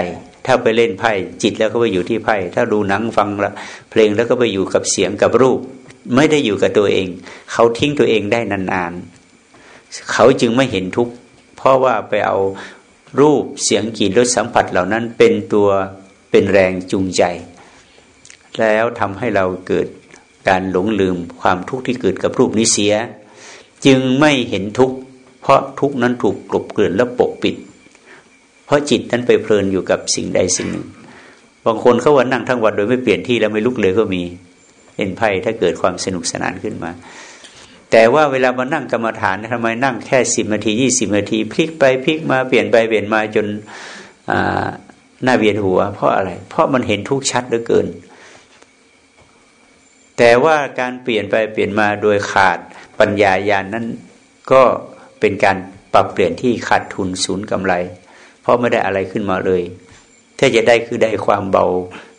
ถ้าไปเล่นไพ่จิตแล้วก็ไปอยู่ที่ไพ่ ถ้าดูหนังฟังเพลงแล้วก็ไปอยู่กับเสียงกับรูป ไม่ได้อยู่กับตัวเอง เขาทิ้งตัวเองได้นานๆ เขาจึงไม่เห็นทุกข์เพราะว่าไปเอารูปเสียงกลิ่นรสสัมผัสเหล่านั้นเป็นตัวเป็นแรงจูงใจ แล้วทำให้เราเกิดการหลงลืมความทุกข์ที่เกิดกับรูปนี้เสีย จึงไม่เห็นทุกข์ ราะทุกนั้นถูกกลบเกลื่อนและปกปิด เพราะจิตนั้นไปเพลินอยู่กับสิ่งใดสิ่งหนึ่ง บางคนเขาวันนั่งทั้งวันโดยไม่เปลี่ยนที่แล้วไม่ลุกเลยก็มีเห็นไพ่ถ้าเกิดความสนุกสนานขึ้นมา แต่ว่าเวลามานั่งกรรมฐานทำไมนั่งแค่สิบนาทียี่สิบนาทีพลิกไปพลิกมาเปลี่ยนไปเปลี่ยนมาจนหน้าเวียนหัว เพราะอะไร เพราะมันเห็นทุกชัดเหลือเกิน แต่ว่าการเปลี่ยนไปเปลี่ยนมาโดยขาดปัญญาญาณนนั้นก็ เป็นการปรับเปลี่ยนที่ขาดทุนศูนย์กำไร เพราะไม่ได้อะไรขึ้นมาเลย ถ้าจะได้คือได้ความเบา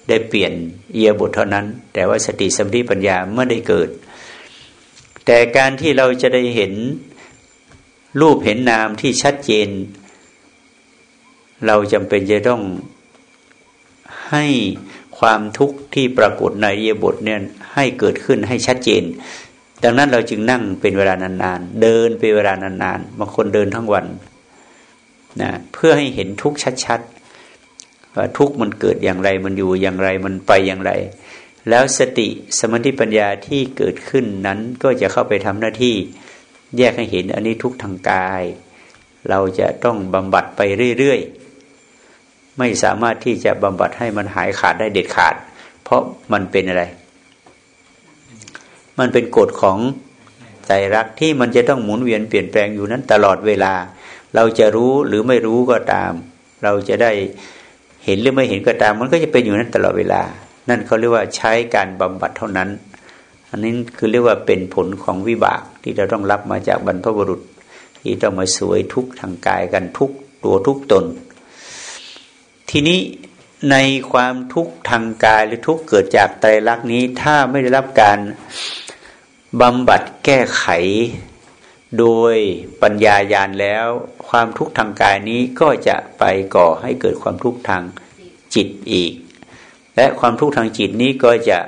ได้เปลี่ยนเอียบทเท่านั้น แต่ว่าสติสัมผัสปัญญาไม่ได้เกิด แต่การที่เราจะได้เห็นรูปเห็นนามที่ชัดเจน เราจำเป็นจะต้องให้ความทุกข์ที่ปรากฏในเยบทเนี่ยให้เกิดขึ้นให้ชัดเจน ดังนั้นเราจึงนั่งเป็นเวลานานๆ เดินเป็นเวลานานๆ บางคนเดินทั้งวันนะเพื่อให้เห็นทุกข์ชัดๆว่าทุกข์มันเกิดอย่างไรมันอยู่อย่างไรมันไปอย่างไร แล้วสติสมาธิปัญญาที่เกิดขึ้นนั้นก็จะเข้าไปทำหน้าที่แยกให้เห็นอันนี้ทุกทางกาย เราจะต้องบำบัดไปเรื่อยๆ ไม่สามารถที่จะบำบัดให้มันหายขาดได้เด็ดขาด เพราะมันเป็นอะไร มันเป็นกฎของใจรักที่มันจะต้องหมุนเวียนเปลี่ยนแปลงอยู่นั้นตลอดเวลา เราจะรู้หรือไม่รู้ก็ตาม เราจะได้เห็นหรือไม่เห็นก็ตาม มันก็จะเป็นอยู่นั้นตลอดเวลา นั่นเขาเรียกว่าใช้การบำบัดเท่านั้น อันนี้คือเรียกว่าเป็นผลของวิบากที่เราต้องรับมาจากบรรพบุรุษ ที่ต้องมาสวยทุกทางกายกันทุกตัวทุกตน ทีนี้ในความทุกข์ทางกายหรือทุกข์เกิดจากไตรลักษณ์นี้ ถ้าไม่ได้รับการ บำบัดแก้ไข โดยปัญญายาณแล้ว ความทุกข์ทางกายนี้ก็จะไปก่อให้เกิดความทุกข์ทางจิตอีก และความทุกข์ทางจิตนี้ก็จะ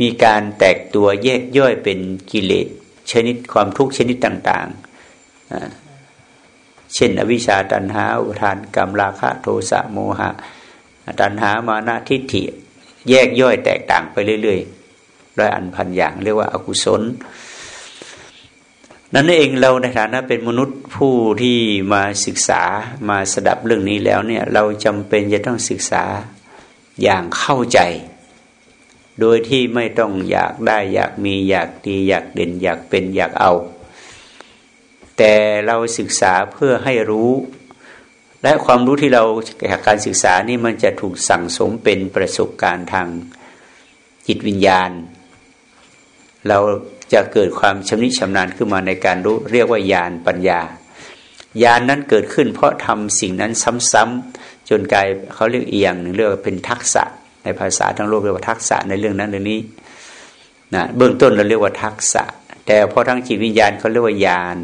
มีการแตกตัวแยกย่อยเป็นกิเลสชนิดความทุกข์ชนิดต่างๆ เช่น อวิชชาตันหาอุทานกรรมราคะโทสะโมหะ ตันหามานะทิฏฐิ แยกย่อยแตกต่างไปเรื่อย ๆ ร้อยอันพันอย่าง เรียกว่าอากุศล นั่นเองเราในฐานะเป็นมนุษย์ผู้ที่มาศึกษามาสดับเรื่องนี้แล้วเนี่ยเราจำเป็นจะต้องศึกษาอย่างเข้าใจ โดยที่ไม่ต้องอยากได้อยากมีอยากดีอยากเด่นอยากเป็นอยากเอา แต่เราศึกษาเพื่อให้รู้และความรู้ที่เราจากการศึกษานี่มันจะถูกสั่งสมเป็นประสบการณ์ทางจิตวิญญาณ เราจะเกิดความชำนิชำนาญขึ้นมาในการรู้ เรียกว่าญาณปัญญาญาณนนั้นเกิดขึ้น เพราะทำสิ่งนั้นซ้ำๆจนกลายเขาเรียกเอียงหนึ่งเรียกว่าเป็นทักษะ ในภาษาทั้งโลกเรียกว่าทักษะในเรื่องนั้นเรื่องนี้นะเบื้องต้นเราเรียกว่าทักษะ แต่พอทั้งจิตวิญญาณเขาเรียกว่าญาณ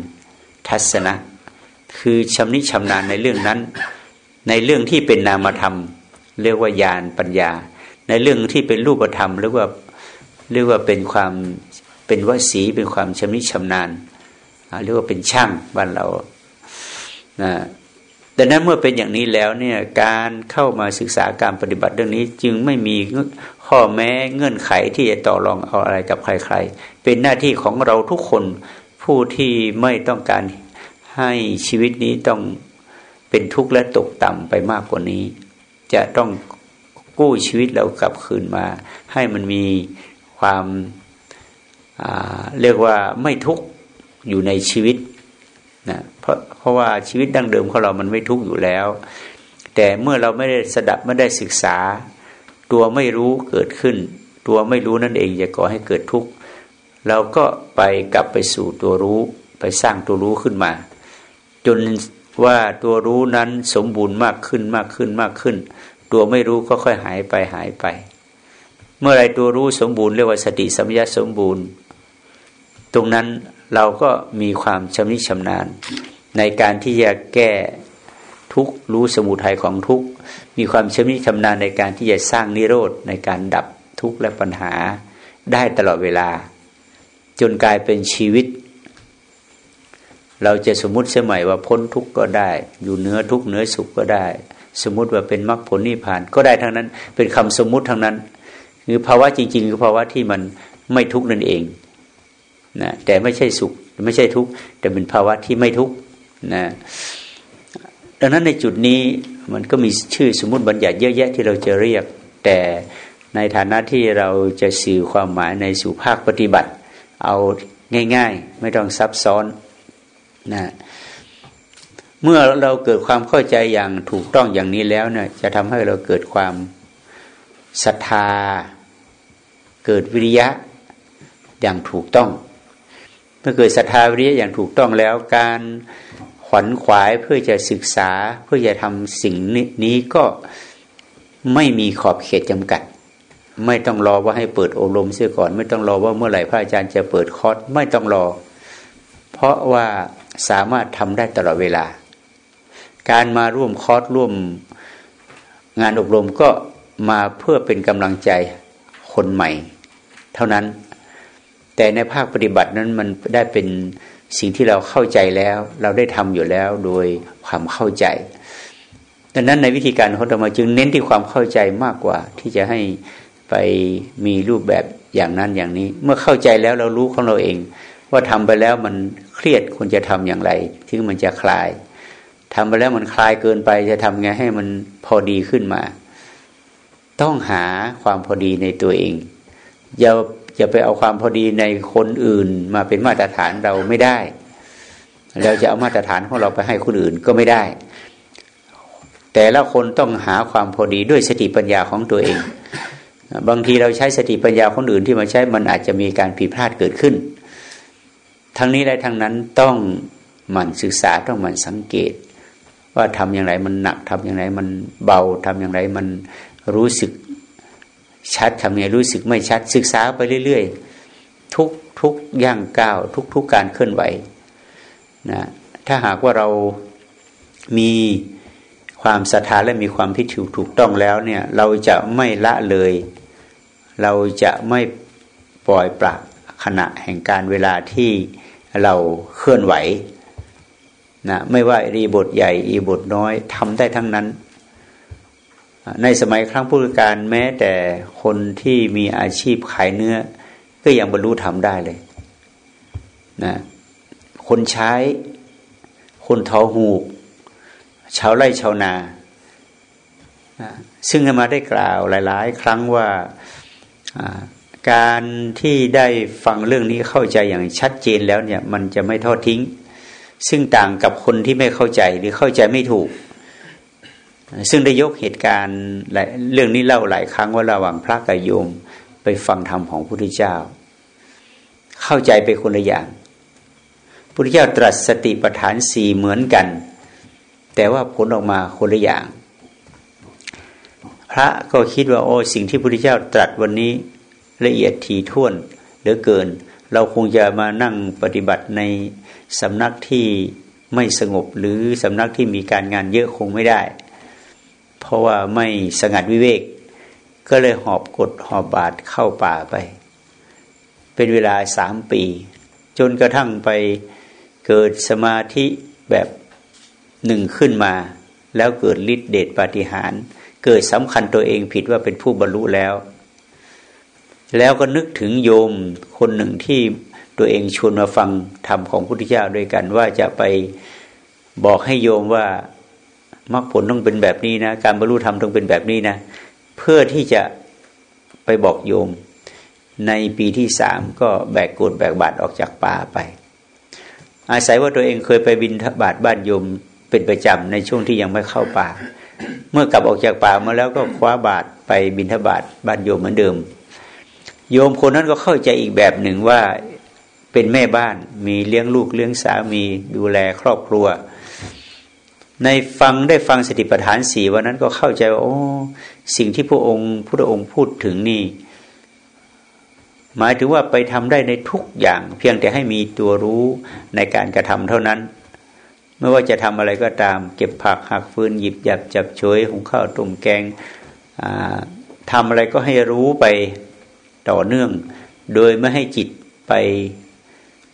ทัศนะ คือชำนิชำนาญในเรื่องนั้น ในเรื่องที่เป็นนามธรรม เรียกว่าญาณปัญญา ในเรื่องที่เป็นรูปธรรมเรียกว่า เรียกว่าเป็นความเป็นวสีเป็นความชำนิชำนาญเรียกว่าเป็นช่างบ้านเรานะดังนั้นเมื่อเป็นอย่างนี้แล้วเนี่ยการเข้ามาศึกษาการปฏิบัติเรื่องนี้จึงไม่มีข้อแม้เงื่อนไขที่จะต่อรองเอาอะไรกับใครๆ เป็นหน้าที่ของเราทุกคนผู้ที่ไม่ต้องการให้ชีวิตนี้ต้องเป็นทุกข์และตกต่ำไปมากกว่านี้ จะต้องกู้ชีวิตเรากลับคืนมา ให้มันมี ความเรียกว่าไม่ทุกข์อยู่ในชีวิตนะเพราะเพราะว่าชีวิตดั้งเดิมของเรามันไม่ทุกข์อยู่แล้ว แต่เมื่อเราไม่ได้สดับไม่ได้ศึกษา ตัวไม่รู้เกิดขึ้น ตัวไม่รู้นั่นเองจะก่อให้เกิดทุกข์เราก็ไปกลับไปสู่ตัวรู้ไปสร้างตัวรู้ขึ้นมา จนว่าตัวรู้นั้นสมบูรณ์มากขึ้นมากขึ้นมากขึ้น ตัวไม่รู้ก็ค่อยหายไปหายไป เมื่อไรตัวรู้สมบูรณ์เรียกว่าสติสัมยาสมบูรณ์ ตรงนั้นเราก็มีความชำนิชำนาญ ในการที่จะแก้ทุกรู้สมุทัยของทุกมีความชำนิชำนาญในการที่จะสร้างนิโรธในการดับทุกข์และปัญหาได้ตลอดเวลา จนกลายเป็นชีวิต เราจะสมมติสมัยว่าพ้นทุกข์ก็ได้ อยู่เนื้อทุกข์เนื้อสุขก็ได้ สมมติว่าเป็นมรรคผลนิพพานก็ได้ทั้งนั้น เป็นคำสมมุติทั้งนั้น คือภาวะจริง ๆ คือภาวะที่มันไม่ทุกข์นั่นเองนะแต่ไม่ใช่สุขไม่ใช่ทุกข์แต่เป็นภาวะที่ไม่ทุกข์นะดังนั้นในจุดนี้มันก็มีชื่อสมมติบัญญัติเยอะแยะที่เราจะเรียก แต่ในฐานะที่เราจะสื่อความหมายในสู่ภาคปฏิบัติ เอาง่าย ๆ ไม่ต้องซับซ้อนนะเมื่อเราเกิดความเข้าใจอย่างถูกต้องอย่างนี้แล้วเนี่ยจะทำให้เราเกิดความศรัทธา เกิดวิริยะอย่างถูกต้อง เมื่อเกิดศรัทธาวิริยะอย่างถูกต้องแล้วการขวัญขวายเพื่อจะศึกษาเพื่อจะทำสิ่งนี้ก็ไม่มีขอบเขตจำกัด ไม่ต้องรอว่าให้เปิดอบรมเสียก่อน ไม่ต้องรอว่าเมื่อไหร่พระอาจารย์จะเปิดคอร์สไม่ต้องรอ เพราะว่าสามารถทำได้ตลอดเวลา การมาร่วมคอร์สร่วมงานอบรมก็มาเพื่อเป็นกำลังใจคนใหม่ เท่านั้น แต่ในภาคปฏิบัตินั้นมันได้เป็นสิ่งที่เราเข้าใจแล้ว เราได้ทำอยู่แล้วโดยความเข้าใจ ดังนั้นในวิธีการของธรรมจึงเน้นที่ความเข้าใจมากกว่าที่จะให้ไปมีรูปแบบอย่างนั้นอย่างนี้ เมื่อเข้าใจแล้วเรารู้ของเราเอง ว่าทำไปแล้วมันเครียดควรจะทำอย่างไรถึงมันจะคลายทำไปแล้วมันคลายเกินไปจะทำไงให้มันพอดีขึ้นมา ต้องหาความพอดีในตัวเอง อย่าอย่าไปเอาความพอดีในคนอื่นมาเป็นมาตรฐานเราไม่ได้เราจะเอามาตรฐานของเราไปให้คนอื่นก็ไม่ได้ แต่ละคนต้องหาความพอดีด้วยสติปัญญาของตัวเอง บางทีเราใช้สติปัญญาคนอื่นที่มาใช้มันอาจจะมีการผิดพลาดเกิดขึ้น ทั้งนี้และทั้งนั้นต้องหมั่นศึกษาต้องหมั่นสังเกต ว่าทำอย่างไรมันหนักทำอย่างไรมันเบาทำอย่างไรมันรู้สึก ชัดทำไงรู้สึกไม่ชัดศึกษาไปเรื่อยๆ ทุกทุกย่างก้าวทุกทุกการเคลื่อนไหวนะถ้าหากว่าเรามีความศรัทธาและมีความพิถีถูกต้องแล้วเนี่ยเราจะไม่ละเลย เราจะไม่ปล่อยปละขณะแห่งการเวลาที่เราเคลื่อนไหวนะไม่ว่าอีบทใหญ่อีบทน้อยทำได้ทั้งนั้น ในสมัยครั้งพุทธกาลแม้แต่คนที่มีอาชีพขายเนื้อ ก็ยังบรรลุธรรมได้เลยนะคนใช้ คนทอหูกชาวไร่ชาวนาซึ่งมาได้กล่าวหลาย ๆ ครั้งว่าการที่ได้ฟังเรื่องนี้เข้าใจอย่างชัดเจนแล้วเนี่ย มันจะไม่ทอดทิ้ง ซึ่งต่างกับคนที่ไม่เข้าใจหรือเข้าใจไม่ถูก ซึ่งได้ยกเหตุการณ์เรื่องนี้เล่าหลายครั้งว่าระหว่างพระกับโยมไปฟังธรรมของพระพุทธเจ้า เข้าใจไปคนละอย่างพระพุทธเจ้าตรัสสติปัฏฐานสี่เหมือนกัน แต่ว่าผลออกมาคนละอย่าง พระก็คิดว่าโอ้สิ่งที่พระพุทธเจ้าตรัสวันนี้ละเอียดถี่ถ้วนเหลือเกิน เราคงจะมานั่งปฏิบัติในสำนักที่ไม่สงบหรือสำนักที่มีการงานเยอะคงไม่ได้ เพราะว่าไม่สงัดวิเวก ก็เลยหอบกดหอบบาดเข้าป่าไป เป็นเวลาสามปี จนกระทั่งไปเกิดสมาธิแบบหนึ่งขึ้นมา แล้วเกิดฤทธิเดชปาฏิหาริย์เกิดสำคัญตัวเองผิดว่าเป็นผู้บรรลุแล้ว แล้วก็นึกถึงโยมคนหนึ่งที่ตัวเองชวนมาฟังธรรมของพุทธเจ้าด้วยกัน ว่าจะไปบอกให้โยมว่า มรรคผลต้องเป็นแบบนี้นะ การบรรลุธรรมต้องเป็นแบบนี้นะ เพื่อที่จะไปบอกโยม ในปีที่สามก็แบกกดแบกบาตรออกจากป่าไป อาศัยว่าตัวเองเคยไปบินบาตรบ้านโยมเป็นประจำในช่วงที่ยังไม่เข้าป่า เมื่อกลับออกจากป่ามาแล้วก็คว้าบาตรไปบินทบาทบ้านโยมเหมือนเดิม โยมคนนั้นก็เข้าใจอีกแบบหนึ่งว่าเป็นแม่บ้านมีเลี้ยงลูกเลี้ยงสามีดูแลครอบครัว ในฟังได้ฟังสติปัฏฐานสี่วันนั้นก็เข้าใจว่าโอ้สิ่งที่พระองค์พระองค์พูดถึงนี่ หมายถึงว่าไปทำได้ในทุกอย่าง เพียงแต่ให้มีตัวรู้ในการกระทำเท่านั้น ไม่ว่าจะทำอะไรก็ตาม เก็บผักหักฟืนหยิบหยับจับช่วยหุงข้าวต้มแกงทำอะไรก็ให้รู้ไปต่อเนื่อง โดยไม่ให้จิตไป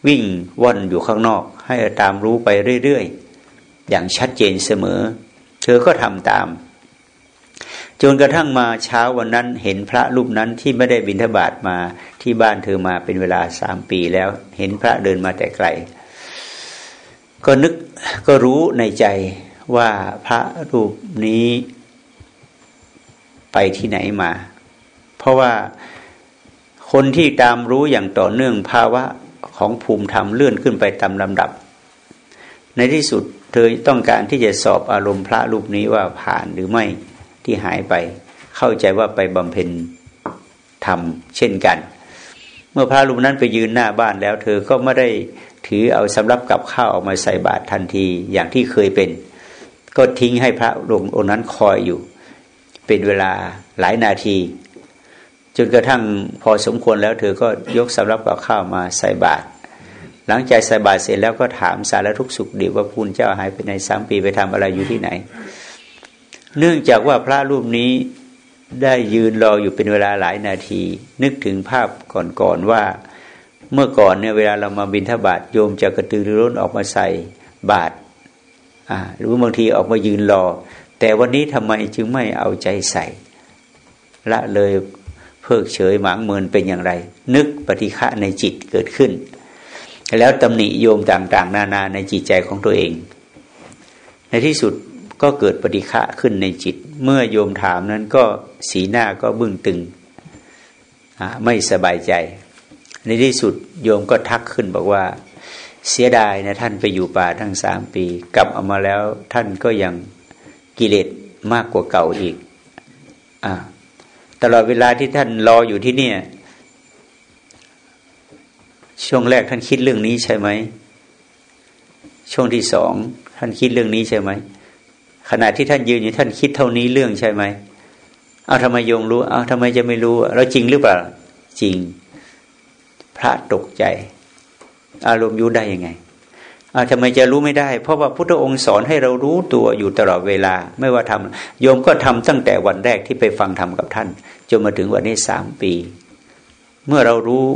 วิ่งว่อนอยู่ข้างนอก ให้ตามรู้ไปเรื่อยๆ อย่างชัดเจนเสมอ เธอก็ทำตาม จนกระทั่งมาเช้าวันนั้นเห็นพระรูปนั้นที่ไม่ได้บิณฑบาตมาที่บ้านเธอมาเป็นเวลาสามปีแล้ว เห็นพระเดินมาแต่ไกล ก็นึกก็รู้ในใจว่าพระรูปนี้ไปที่ไหนมา เพราะว่าคนที่ตามรู้อย่างต่อเนื่องภาวะของภูมิธรรมเลื่อนขึ้นไปตามลำดับ ในที่สุด เธอต้องการที่จะสอบอารมณ์พระรูปนี้ว่าผ่านหรือไม่ที่หายไป เข้าใจว่าไปบำเพ็ญธรรมเช่นกัน เมื่อพระรูปนั้นไปยืนหน้าบ้านแล้ว เธอก็ไม่ได้ถือเอาสำรับกับข้าวออกมาใส่บาตรทันทีอย่างที่เคยเป็น ก็ทิ้งให้พระองค์นั้นคอยอยู่ เป็นเวลาหลายนาที จนกระทั่งพอสมควรแล้ว เธอก็ยกสำรับกับข้าวมาใส่บาตร ลังจากใส่บาตรเสร็จแล้วก็ถามสารทุกสุขดีว่าพุณเจ้าหายไปในสามปีไปทำอะไรอยู่ที่ไหน เนื่องจากว่าพระรูปนี้ได้ยืนรออยู่เป็นเวลาหลายนาที นึกถึงภาพก่อนๆว่า เมื่อก่อนเนี่ยเวลาเรามาบินทบาทโยมจะกระตือรือร้นออกมาใส่บาตรอ่าหรือบางทีออกมายืนรอ แต่วันนี้ทำไมจึงไม่เอาใจใส่ ละเลยเพิกเฉยหมางเมินเป็นอย่างไร นึกปฏิฆะในจิตเกิดขึ้น แล้วตำหนิโยมต่าง ๆ นานาในจิตใจของตัวเอง ในที่สุดก็เกิดปฏิฆะขึ้นในจิต เมื่อโยมถามนั้นก็สีหน้าก็บึ้งตึงไม่สบายใจ ในที่สุดโยมก็ทักขึ้นบอกว่า เสียดายนะท่านไปอยู่ป่าทั้งสามปี กลับออกมาแล้วท่านก็ยังกิเลสมากกว่าเก่าอีกอตลอดเวลาที่ท่านรออยู่ที่เนี่ย ช่วงแรกท่านคิดเรื่องนี้ใช่ไหม ช่วงที่สองท่านคิดเรื่องนี้ใช่ไหม ขณะที่ท่านยืนอยู่ท่านคิดเท่านี้เรื่องใช่ไหม เอาทำไมโยงรู้ เอาทำไมจะไม่รู้แล้วจริงหรือเปล่า จริง พระตกใจ อารมณ์ยุได้ยังไงอาทำไมจะรู้ไม่ได้ เพราะว่าพุทธองค์สอนให้เรารู้ตัวอยู่ตลอดเวลา ไม่ว่าทำโยมก็ทำตั้งแต่วันแรกที่ไปฟังธรรมกับท่าน จนมาถึงวันนี้สามปี เมื่อเรารู้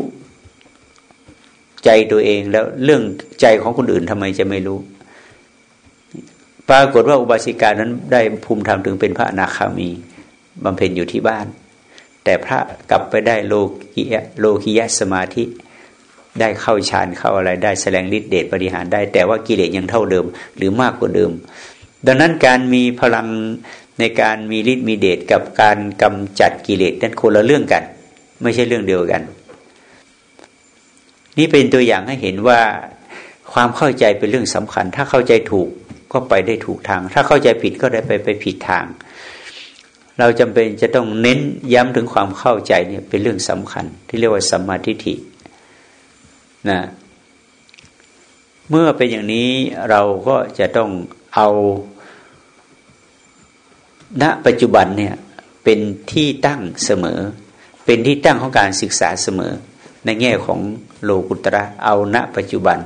ใจตัวเองแล้วเรื่องใจของคนอื่นทำไมจะไม่รู้ ปรากฏว่าอุบาสิกานั้นได้ภูมิธรรมถึงเป็นพระอนาคามีบำเพ็ญอยู่ที่บ้าน แต่พระกลับไปได้โลกิยะโลกิยะสมาธิได้เข้าฌานเข้าอะไรได้แสดงฤทธิเดชปฏิหารได้ แต่ว่ากิเลสยังเท่าเดิมหรือมากกว่าเดิม ดังนั้นการมีพลังในการมีฤทธิ์มีเดชกับการกำจัดกิเลสนั้นคนละเรื่องกัน ไม่ใช่เรื่องเดียวกัน นี่เป็นตัวอย่างให้เห็นว่าความเข้าใจเป็นเรื่องสำคัญ ถ้าเข้าใจถูกก็ไปได้ถูกทาง ถ้าเข้าใจผิดก็ได้ไปไปผิดทาง เราจำเป็นจะต้องเน้นย้ำถึงความเข้าใจเนี่ยเป็นเรื่องสำคัญ ที่เรียกว่าสัมมาทิฏฐินะเมื่อเป็นอย่างนี้เราก็จะต้องเอาณปัจจุบันเนี่ยเป็นที่ตั้งเสมอ เป็นที่ตั้งของการศึกษาเสมอ ในแง่ของโลกุตระเอาณปัจจุบัน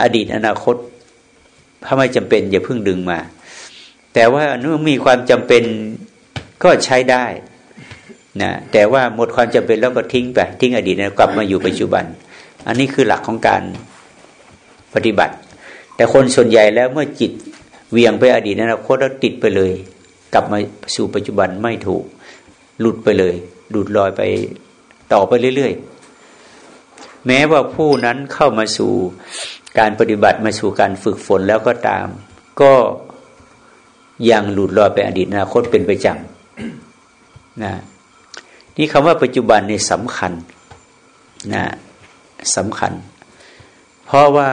อดีตอนาคต ถ้าไม่จำเป็นอย่าเพิ่งดึงมา แต่ว่าเมื่อมีความจำเป็นก็ใช้ได้นะแต่ว่าหมดความจำเป็นแล้วก็ทิ้งไปทิ้งอดีตกลับมาอยู่ปัจจุบัน อันนี้คือหลักของการปฏิบัติ แต่คนส่วนใหญ่แล้วเมื่อจิตเวียงไปอดีตนะโคตรติดไปเลย กลับมาสู่ปัจจุบันไม่ถูก หลุดไปเลย หลุดลอยไปต่อไปเรื่อยๆ แม้ว่าผู้นั้นเข้ามาสู่การปฏิบัติมาสู่การฝึกฝนแล้วก็ตาม ก็ยังหลุดลอยไปอดีตอนาคตเป็นประจำนะนี่คำว่าปัจจุบันนี่สำคัญนะสำคัญ เพราะว่า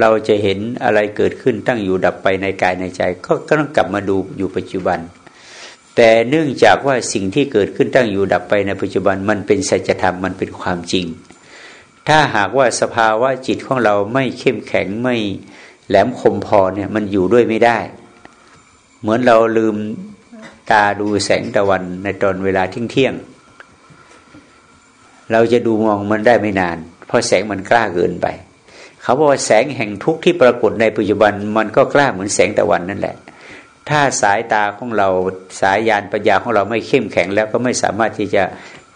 เราจะเห็นอะไรเกิดขึ้นตั้งอยู่ดับไปในกายในใจ ก็ต้องกลับมาดูอยู่ปัจจุบัน แต่เนื่องจากว่าสิ่งที่เกิดขึ้นตั้งอยู่ดับไปในปัจจุบันมันเป็นสัจธรรมมันเป็นความจริง ถ้าหากว่าสภาวะจิตของเราไม่เข้มแข็งไม่แหลมคมพอเนี่ยมันอยู่ด้วยไม่ได้ เหมือนเราลืมตาดูแสงตะวันในตอนเวลาทิ้งเที่ยง เราจะดูมองมันได้ไม่นาน เพราะแสงมันกล้าเกินไป เขาบอกว่าแสงแห่งทุกข์ที่ปรากฏในปัจจุบันมันก็กล้าเหมือนแสงตะวันนั่นแหละ ถ้าสายตาของเราสายยานปัญญาของเราไม่เข้มแข็งแล้วก็ไม่สามารถที่จะ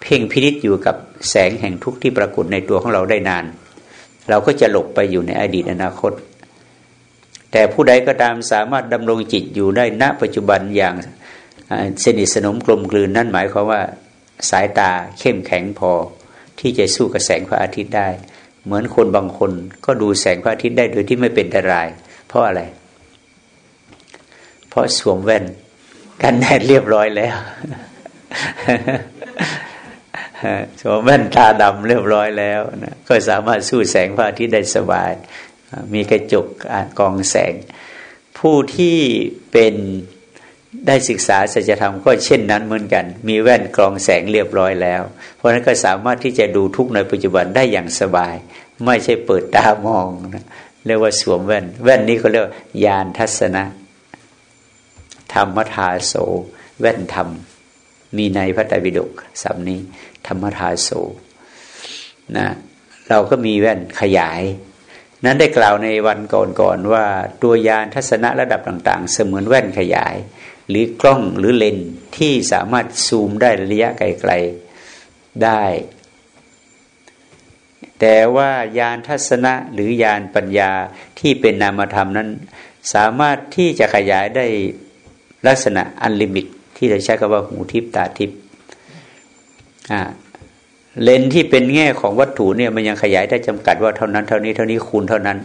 เพ่งพินิษอยู่กับแสงแห่งทุกข์ที่ปรากฏในตัวของเราได้นาน เราก็จะหลบไปอยู่ในอดีตอนาคต แต่ผู้ใดก็ตามสามารถดำรงจิตอยู่ได้ณปัจจุบันอย่างสนิทสนมกลมกลืนนั่นหมายความว่าสายตาเข้มแข็งพอที่จะสู้กับแสงพระอาทิตย์ได้ เหมือนคนบางคนก็ดูแสงพระอาทิตย์ได้โดยที่ไม่เป็นอันตราย เพราะอะไร เพราะสวมแว่น กันแดดเรียบร้อยแล้ว สวมแว่นตาดำเรียบร้อยแล้วนะก็สามารถสู้แสงพระอาทิตย์ได้สบาย มีกระจกกองแสง ผู้ที่เป็นได้ศึกษาสัจธรรมก็เช่นนั้นเหมือนกัน มีแว่นกรองแสงเรียบร้อยแล้ว เพราะนั้นก็สามารถที่จะดูทุกในปัจจุบันได้อย่างสบาย ไม่ใช่เปิดตามองนะเรียกว่าสวมแว่น แว่นนี้ก็เรียกยานทัศนะ ธรรมทาโส แว่นธรรม มีในพระไตรปิฎกสำนี้ ธรรมทาโสนะเราก็มีแว่นขยาย นั้นได้กล่าวในวันก่อนๆว่าตัวยานทัศนะระดับต่างๆ เสมือนแว่นขยาย หรือกล้องหรือเลนที่สามารถซูมได้ระยะไกลๆได้ แต่ว่าญาณทัศนะหรือญาณปัญญาที่เป็นนามธรรมนั้น สามารถที่จะขยายได้ลักษณะ unlimit ที่เราใช้คำว่าหูทิพย์ตาทิพย์ เลนส์ที่เป็นแง่ของวัตถุเนี่ยมันยังขยายได้จำกัดว่าเท่านั้นเท่านี้เท่านี้คูณเท่านั้น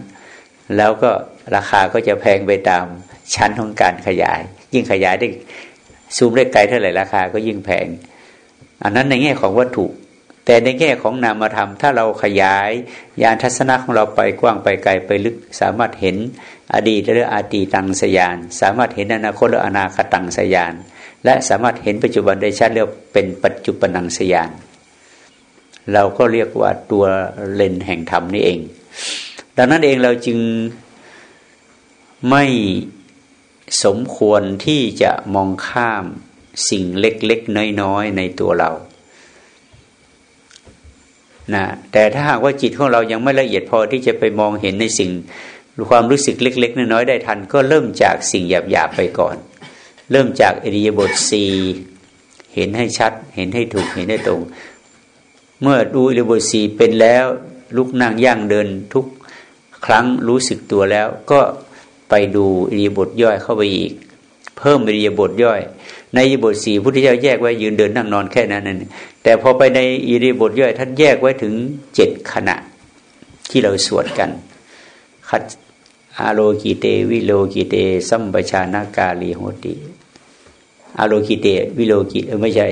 แล้วก็ราคาก็จะแพงไปตามชั้นของการขยาย ยิ่งขยายได้ซูมได้ไกลเท่าไหร่ราคาก็ยิ่งแพง อันนั้นในแง่ของวัตถุ แต่ในแง่ของนามธรรม ถ้าเราขยายยานทัศนะของเราไปกว้างไปไกลไปลึก สามารถเห็นอดีตหรืออาตีตังสยาน สามารถเห็นอนาคตหรืออนาคตังสยาน และสามารถเห็นปัจจุบันได้ชัดเรียกเป็นปัจจุบันังสยาน เราก็เรียกว่าตัวเลนแห่งธรรมนี่เอง ดังนั้นเองเราจึงไม่สมควรที่จะมองข้ามสิ่งเล็กๆ น้อยๆ ในตัวเรานะแต่ถ้าหากว่าจิตของเรายังไม่ละเอียดพอที่จะไปมองเห็นในสิ่งความรู้สึกเล็ก ๆ น้อยๆ ได้ทัน ก็เริ่มจากสิ่งหยาบๆไปก่อน เริ่มจากอริยบทสี่เห็นให้ชัด เห็นให้ถูกเห็นให้ตรง เมื่อดูอริยบทสี่เป็นแล้วลุกนั่งย่างเดินทุกครั้งรู้สึกตัวแล้ว ก็ไปดูอิริยบทย่อยเข้าไปอีก เพิ่มอิริยบทย่อย ในอิริยบทสี่พุทธเจ้าแยกไว้ยืนเดินนั่งนอนแค่นั้นนั่นแต่พอไปในอิริยบทย่อยท่านแยกไว้ถึงเจ็ดขณะที่เราสวดกันคัดอาโลกิเตวิโลกิเต สัมปชานากาลีโหติ อโลกิเต วิโลกิเออไม่ใช่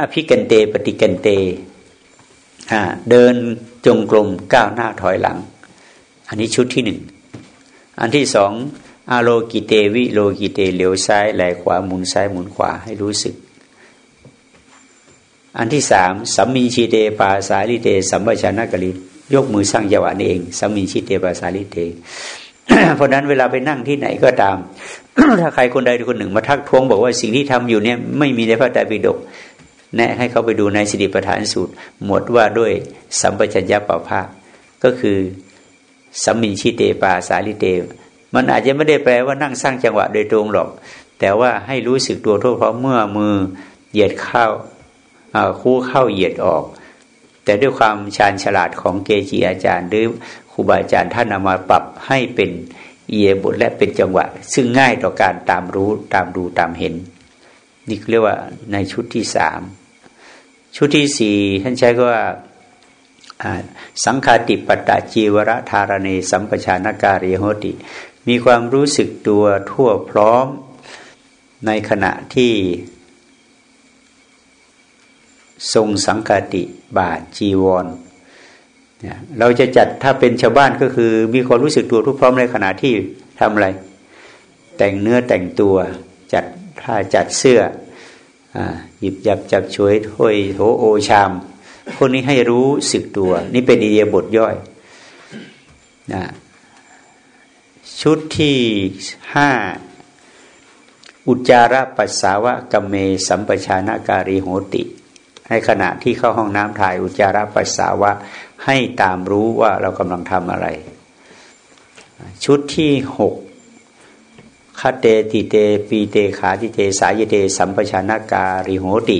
อภิกันเต ปฏิกันเตเดินจงกรมก้าวหน้าถอยหลัง อันนี้ชุดที่หนึ่ง อันที่สองอโลกิเต วิโลกิเตเหลียวซ้ายไหลขวาหมุนซ้ายหมุนขวาให้รู้สึก อันที่สามสัมมินชีเตปาสาลิเต สัมปชานกลิยกมือสร้างจังหวะนี่เองสัมมินชีเตปาสาลิเต เพราะนั้นเวลาไปนั่งที่ไหนก็ตาม ถ้าใครคนใดคนหนึ่งมาทักท้วงบอกว่าสิ่งที่ทำอยู่เนี่ยไม่มีในพระไตรปิฎกแนะให้เขาไปดูในสิริปฐานสูตร หมวดว่าด้วยสัมปชัญญะปภาก็คือสัมมินชิเตปาสาลิเต มันอาจจะไม่ได้แปลว่านั่งสร้างจังหวะโดยตรงหรอก แต่ว่าให้รู้สึกตัวทั่วพร้อมเมื่อมือเหยียดเข้าคู่เข้าเหยียดออก แต่ด้วยความชาญฉลาดของเกจิอาจารย์หรือครูบาอาจารย์ท่านนำมาปรับให้เป็น เอียบทและเป็นจังหวะ ซึ่งง่ายต่อการตามรู้ตามดูตามเห็น นี่เรียกว่าในชุดที่สามชุดที่สี่ท่านใช้ก็ว่าสังคาติปตะจีวรธารณีสัมปชานการิโหติ มีความรู้สึกตัวทั่วพร้อมในขณะที่ ทรงสังคาติบาทจีวร เราจะจัดถ้าเป็นชาวบ้านก็คือมีความรู้สึกตัวทุกพร้อมในขณะที่ทำอะไร แต่งเนื้อแต่งตัว จัดถ้าจัดเสื้ออหยิบจับจับช่วยถ้วยโถโอชามพวกนี้ให้รู้สึกตัว นี่เป็นอิเดียบทย่อยนะชุดที่ห้าอุจาระปัสสาวะกเม สัมปชานาการีโหติในขณะที่เข้าห้องน้ำถ่ายอุจจาระปัสสาวะ ให้ตามรู้ว่าเรากำลังทำอะไร ชุดที่หกคาเตติเตปีเตขาติเตสายเต สัมปชานาการิโหติ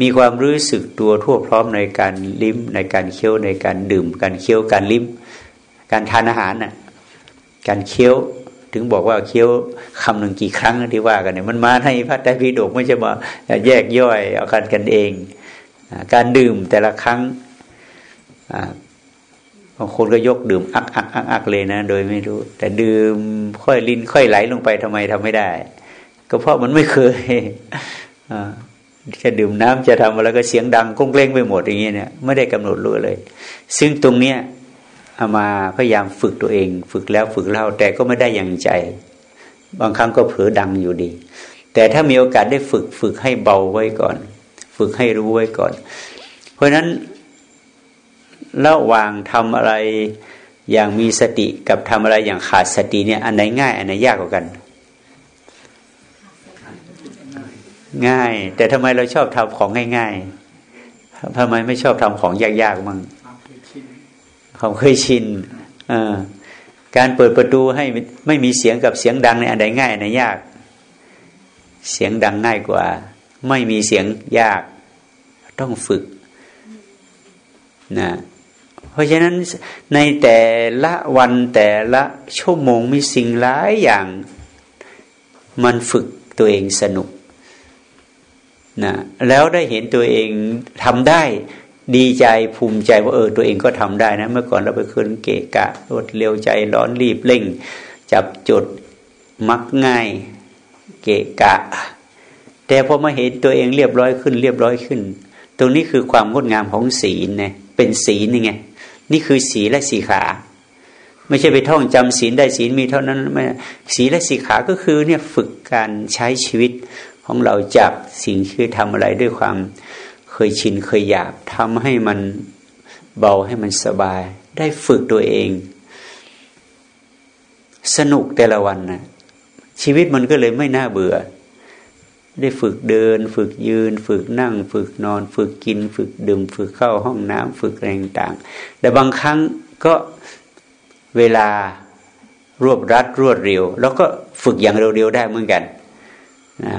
มีความรู้สึกตัวทั่วพร้อมในการลิ้มในการเคี้ยวในการดื่ม การเคี้ยวการลิ้ม การทานอาหารน่ะการเคี้ยวถึงบอกว่าเคี้ยวคำหนึ่งกี่ครั้งที่ว่ากันเนี่ยมันมาให้พระไตรปิฎกไม่ใช่มาแยกย่อยเอากันกันเอง การดื่มแต่ละครั้ง บางคนก็ยกดื่มอักอักอักอักเลยนะ โดยไม่รู้ แต่ดื่มค่อยลิ้นค่อยไหลลงไปทำไมทำไม่ได้ ก็เพราะมันไม่เคยจะดื่มน้ำจะทำอะไรก็เสียงดังก้งเกล้งไปหมดอย่างเงี้ยเนี่ยไม่ได้กำหนดรู้เลย ซึ่งตรงเนี้ยเอามาพยายามฝึกตัวเอง ฝึกแล้วฝึกเล่าแต่ก็ไม่ได้อย่างใจ บางครั้งก็เผลอดังอยู่ดี แต่ถ้ามีโอกาสได้ฝึกฝึกให้เบาไว้ก่อน ฝึกให้รู้ไว้ก่อน เพราะฉะนั้น ระหว่างทำอะไรอย่างมีสติกับทำอะไรอย่างขาดสติเนี่ยอันไหนง่าย อันไหนยากกว่ากัน ง่าย แต่ทำไมเราชอบทำของง่ายๆทำไมไม่ชอบทำของยากๆมั่งความเคยชินการเปิดประตูให้ไม่มีเสียงกับเสียงดังในอันใดง่ายอันใดยาก เสียงดังง่ายกว่า ไม่มีเสียงยากต้องฝึกนะ เพราะฉะนั้นในแต่ละวันแต่ละชั่วโมงมีสิ่งหลายอย่าง มันฝึกตัวเองสนุกนะแล้วได้เห็นตัวเองทำได้ดีใจภูมิใจว่าเออตัวเองก็ทำได้นะ เมื่อก่อนเราไปคืนเกะกะรวดเร็วใจร้อนรีบเร่ง จับจุดมักง่าย เกะกะ แต่พอมาเห็นตัวเองเรียบร้อยขึ้น เรียบร้อยขึ้น ตรงนี้คือความงดงามของศีลเนี่ยเป็นศีลนี่ไง นี่คือศีและสีขา ไม่ใช่ไปท่องจำศีลได้ศีลมีเท่านั้นไม่ศีลและสีขาก็คือเนี่ยฝึกการใช้ชีวิตของเราจากสิ่งที่ทำอะไรด้วยความเคยชินเคยอยากทำให้มันเบาให้มันสบาย ได้ฝึกตัวเอง สนุกแต่ละวันนะชีวิตมันก็เลยไม่น่าเบื่อ ได้ฝึกเดิน ฝึกยืน ฝึกนั่ง ฝึกนอน ฝึกกิน ฝึกดื่ม ฝึกเข้าห้องน้ำฝึกแรงต่างแต่บางครั้งก็เวลารวบรัดรวดเร็ว แล้วก็ฝึกอย่างเร็วๆได้เหมือนกันนะ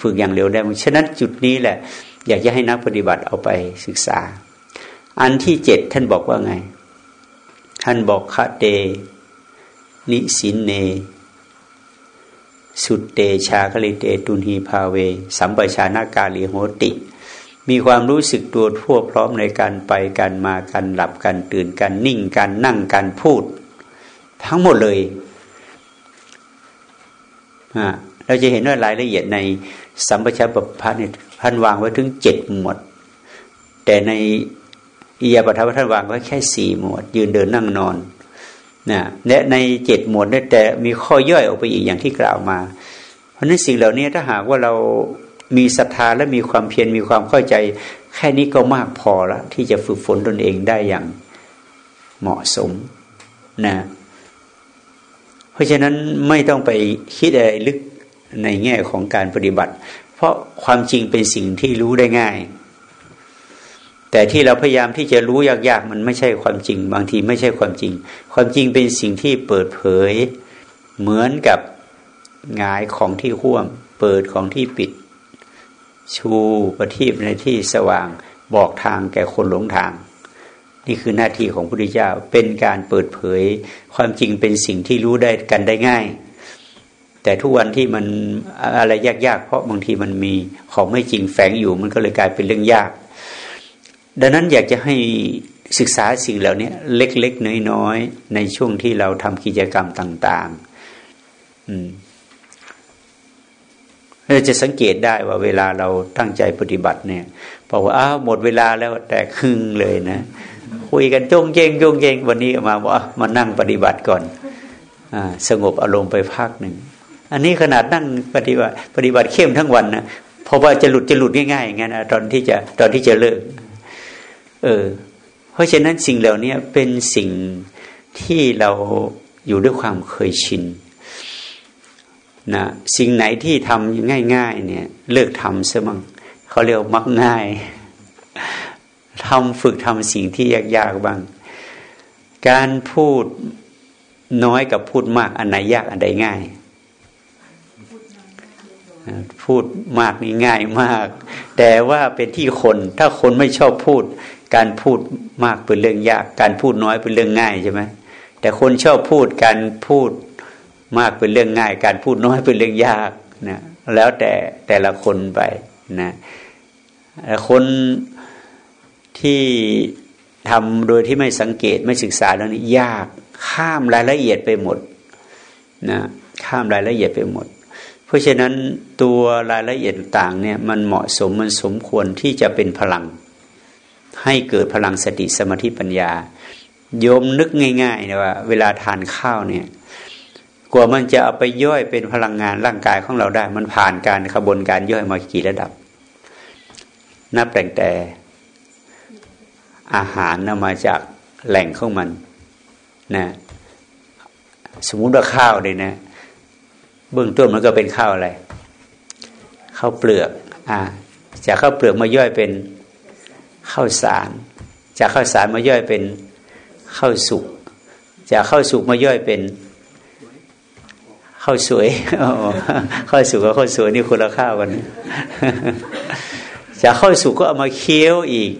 ฝึกอย่างเร็วได้ฉะนั้นจุดนี้แหละ อยากจะให้นักปฏิบัติเอาไปศึกษา อันที่เจ็ดท่านบอกว่าไง ท่านบอกคาเต นิสินเน สุดเตชาคลิเตตุนหีพาเว สัมปชานากาลีโหติ มีความรู้สึกตัวทั่วพร้อมในการไปการมาการหลับการตื่นการนิ่งการนั่งการพูด ทั้งหมดเลยเราจะเห็นว่ารายละเอียดในสัมปชัญญะพระเนี่ยท่านวางไว้ถึงเจ็ดหมวด แต่ในอียาปทัพท่านวางไว้แค่สี่หมวด ยืนเดินนั่งนอน นะและในเจ็ดหมวดนี่แต่มีข้อย่อยออกไปอีกอย่างที่กล่าวมา เพราะนั้นสิ่งเหล่านี้ถ้าหากว่าเรามีศรัทธาและมีความเพียรมีความเข้าใจ แค่นี้ก็มากพอแล้วที่จะฝึกฝนตนเองได้อย่างเหมาะสมนะเพราะฉะนั้นไม่ต้องไปคิดอะไรลึกในแง่ของการปฏิบัติ เพราะความจริงเป็นสิ่งที่รู้ได้ง่าย แต่ที่เราพยายามที่จะรู้ยากๆ มันไม่ใช่ความจริง บางทีไม่ใช่ความจริง ความจริงเป็นสิ่งที่เปิดเผย เหมือนกับงายของที่ห่วม เปิดของที่ปิด ชูประทีปในที่สว่าง บอกทางแก่คนหลงทาง นี่คือหน้าที่ของพระพุทธเจ้าเป็นการเปิดเผย ความจริงเป็นสิ่งที่รู้ได้กันได้ง่าย แต่ทุกวันที่มันอะไรยากๆ เพราะบางทีมันมีของไม่จริงแฝงอยู่มันก็เลยกลายเป็นเรื่องยาก ดังนั้นอยากจะให้ศึกษาสิ่งเหล่านี้เล็กๆน้อยๆในช่วงที่เราทำกิจกรรมต่างๆเราจะสังเกตได้ว่าเวลาเราตั้งใจปฏิบัติเนี่ยบอกว่าอ้าวหมดเวลาแล้วแต่ครึ่งเลยนะคุยกันจงเจงจงเจงวันนี้มาว่ามานั่งปฏิบัติก่อนอสงบอารมณ์ไปพักหนึ่งอันนี้ขนาดนั่งปฏิบัติ ปฏิบัติเข้มทั้งวันนะเพราะว่าจะหลุดจะหลุดง่ายๆอย่างนั้นนะตอนที่จะตอนที่จะเลิก เออ เพราะฉะนั้นสิ่งเหล่านี้เป็นสิ่งที่เราอยู่ด้วยความเคยชินนะสิ่งไหนที่ทำง่าย ๆ เนี่ย เลิกทำซะมั่งเขาเรียกมักง่ายทำฝึกทำสิ่งที่ยากๆบ้าง การพูดน้อยกับพูดมากอันไหนยากอันใดง่าย พูดมากนี่ง่ายมาก แต่ว่าเป็นที่คน ถ้าคนไม่ชอบพูด การพูดมากเป็นเรื่องยาก การพูดน้อยเป็นเรื่องง่ายใช่ไหมแต่คนชอบพูดการพูดมากเป็นเรื่องง่าย การพูดน้อยเป็นเรื่องยากนะแล้วแต่แต่ละคนไปนะคนที่ทำโดยที่ไม่สังเกตไม่ศึกษาแล้วนี่ยากข้ามรายละเอียดไปหมดนะข้ามรายละเอียดไปหมด เพราะฉะนั้นตัวรายละเอียดต่างเนี่ยมันเหมาะสมมันสมควรที่จะเป็นพลัง ให้เกิดพลังสติสมาธิปัญญา โยมนึกง่ายๆนะว่า เวลาทานข้าวเนี่ยกว่ามันจะเอาไปย่อยเป็นพลังงานร่างกายของเราได้ มันผ่านการขบวนการย่อยมากี่ระดับ นับแต่งแต่อาหารนำมาจากแหล่งของมันนะสมมุติว่าข้าวเลยนะ เบื้องต้นมันก็เป็นข้าวอะไรข้าวเปลือก อ่า จากข้าวเปลือกมาย่อยเป็น ข้าวสาร จากข้าวสารมาย่อยเป็นข้าวสุก จากข้าวสุกมาย่อยเป็นข้าวสวยข้าวสุกกับข้าวสวยนี่คนละข้าวกัน จากข้าวสุกก็เอามาเคี้ยวอีก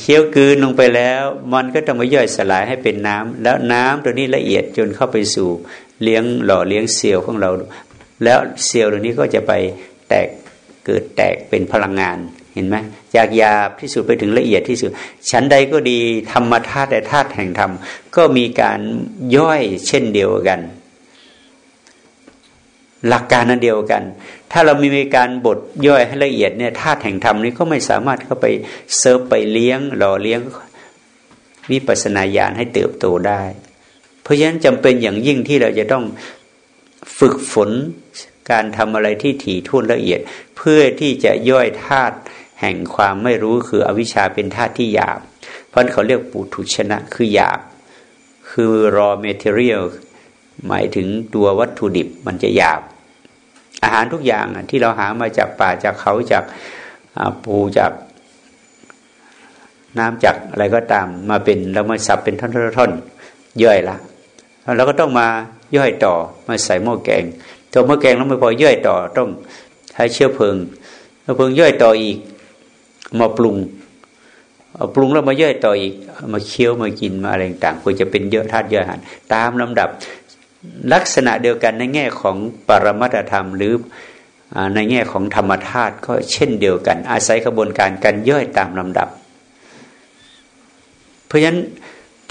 เคี้ยวกืนลงไปแล้ว มันก็ต้องมาย่อยสลายให้เป็นน้ำแล้วน้ำตัวนี้ละเอียดจนเข้าไปสู่เลี้ยงหล่อเลี้ยงเซลล์ของเรา แล้วเซลล์ตัวนี้ก็จะไปแตกเกิดแตกเป็นพลังงาน เห็นไหมจากยาบที่สุดไปถึงละเอียดที่สุดชั้นใดก็ดีธรรมธาตุแต่ธาตุแห่งธรรม ก็มีการย่อยเช่นเดียวกัน หลักการนั้นเดียวกัน ถ้าเรามีการบทย่อยให้ละเอียดเนี่ยธาตุแห่งธรรมนี้ก็ไม่สามารถเข้าไปเซิร์ฟไปเลี้ยงหล่อเลี้ยงวิปัสนาญาณให้เติบโตได้ เพราะฉะนั้นจำเป็นอย่างยิ่งที่เราจะต้องฝึกฝนการทำอะไรที่ถี่ถ้วนละเอียด เพื่อที่จะย่อยธาตุ แห่งความไม่รู้คืออวิชชาเป็นธาตุที่หยาบ เพราะเขาเรียกปุถุชนะคือหยาบ คือ raw material หมายถึงตัววัตถุดิบมันจะหยาบ อาหารทุกอย่างที่เราหามาจากป่าจากเขาจากปูจากน้ำจากอะไรก็ตามมาเป็นแล้วมาสับเป็นท่อนๆย่อยละแล้วก็ต้องมาย่อยต่อมาใส่หม้อแกงตัวหม้อแกงแล้วไม่พอย่อยต่อต้องใช้เชื้อเพลิงเชื้อเพลิงย่อยต่ออีก มาปรุงเอาปรุงแล้วมาย่อยต่ออีกมาเคี้ยวมากินมาอะไรต่างควรจะเป็นเยอะธาตุเยอะอาหารตามลำดับลักษณะเดียวกันในแง่ของปรมัตธรรมหรือในแง่ของธรรมธาตุก็เช่นเดียวกัน อาศัยกระบวนการการย่อยตามลำดับ เพราะฉะนั้น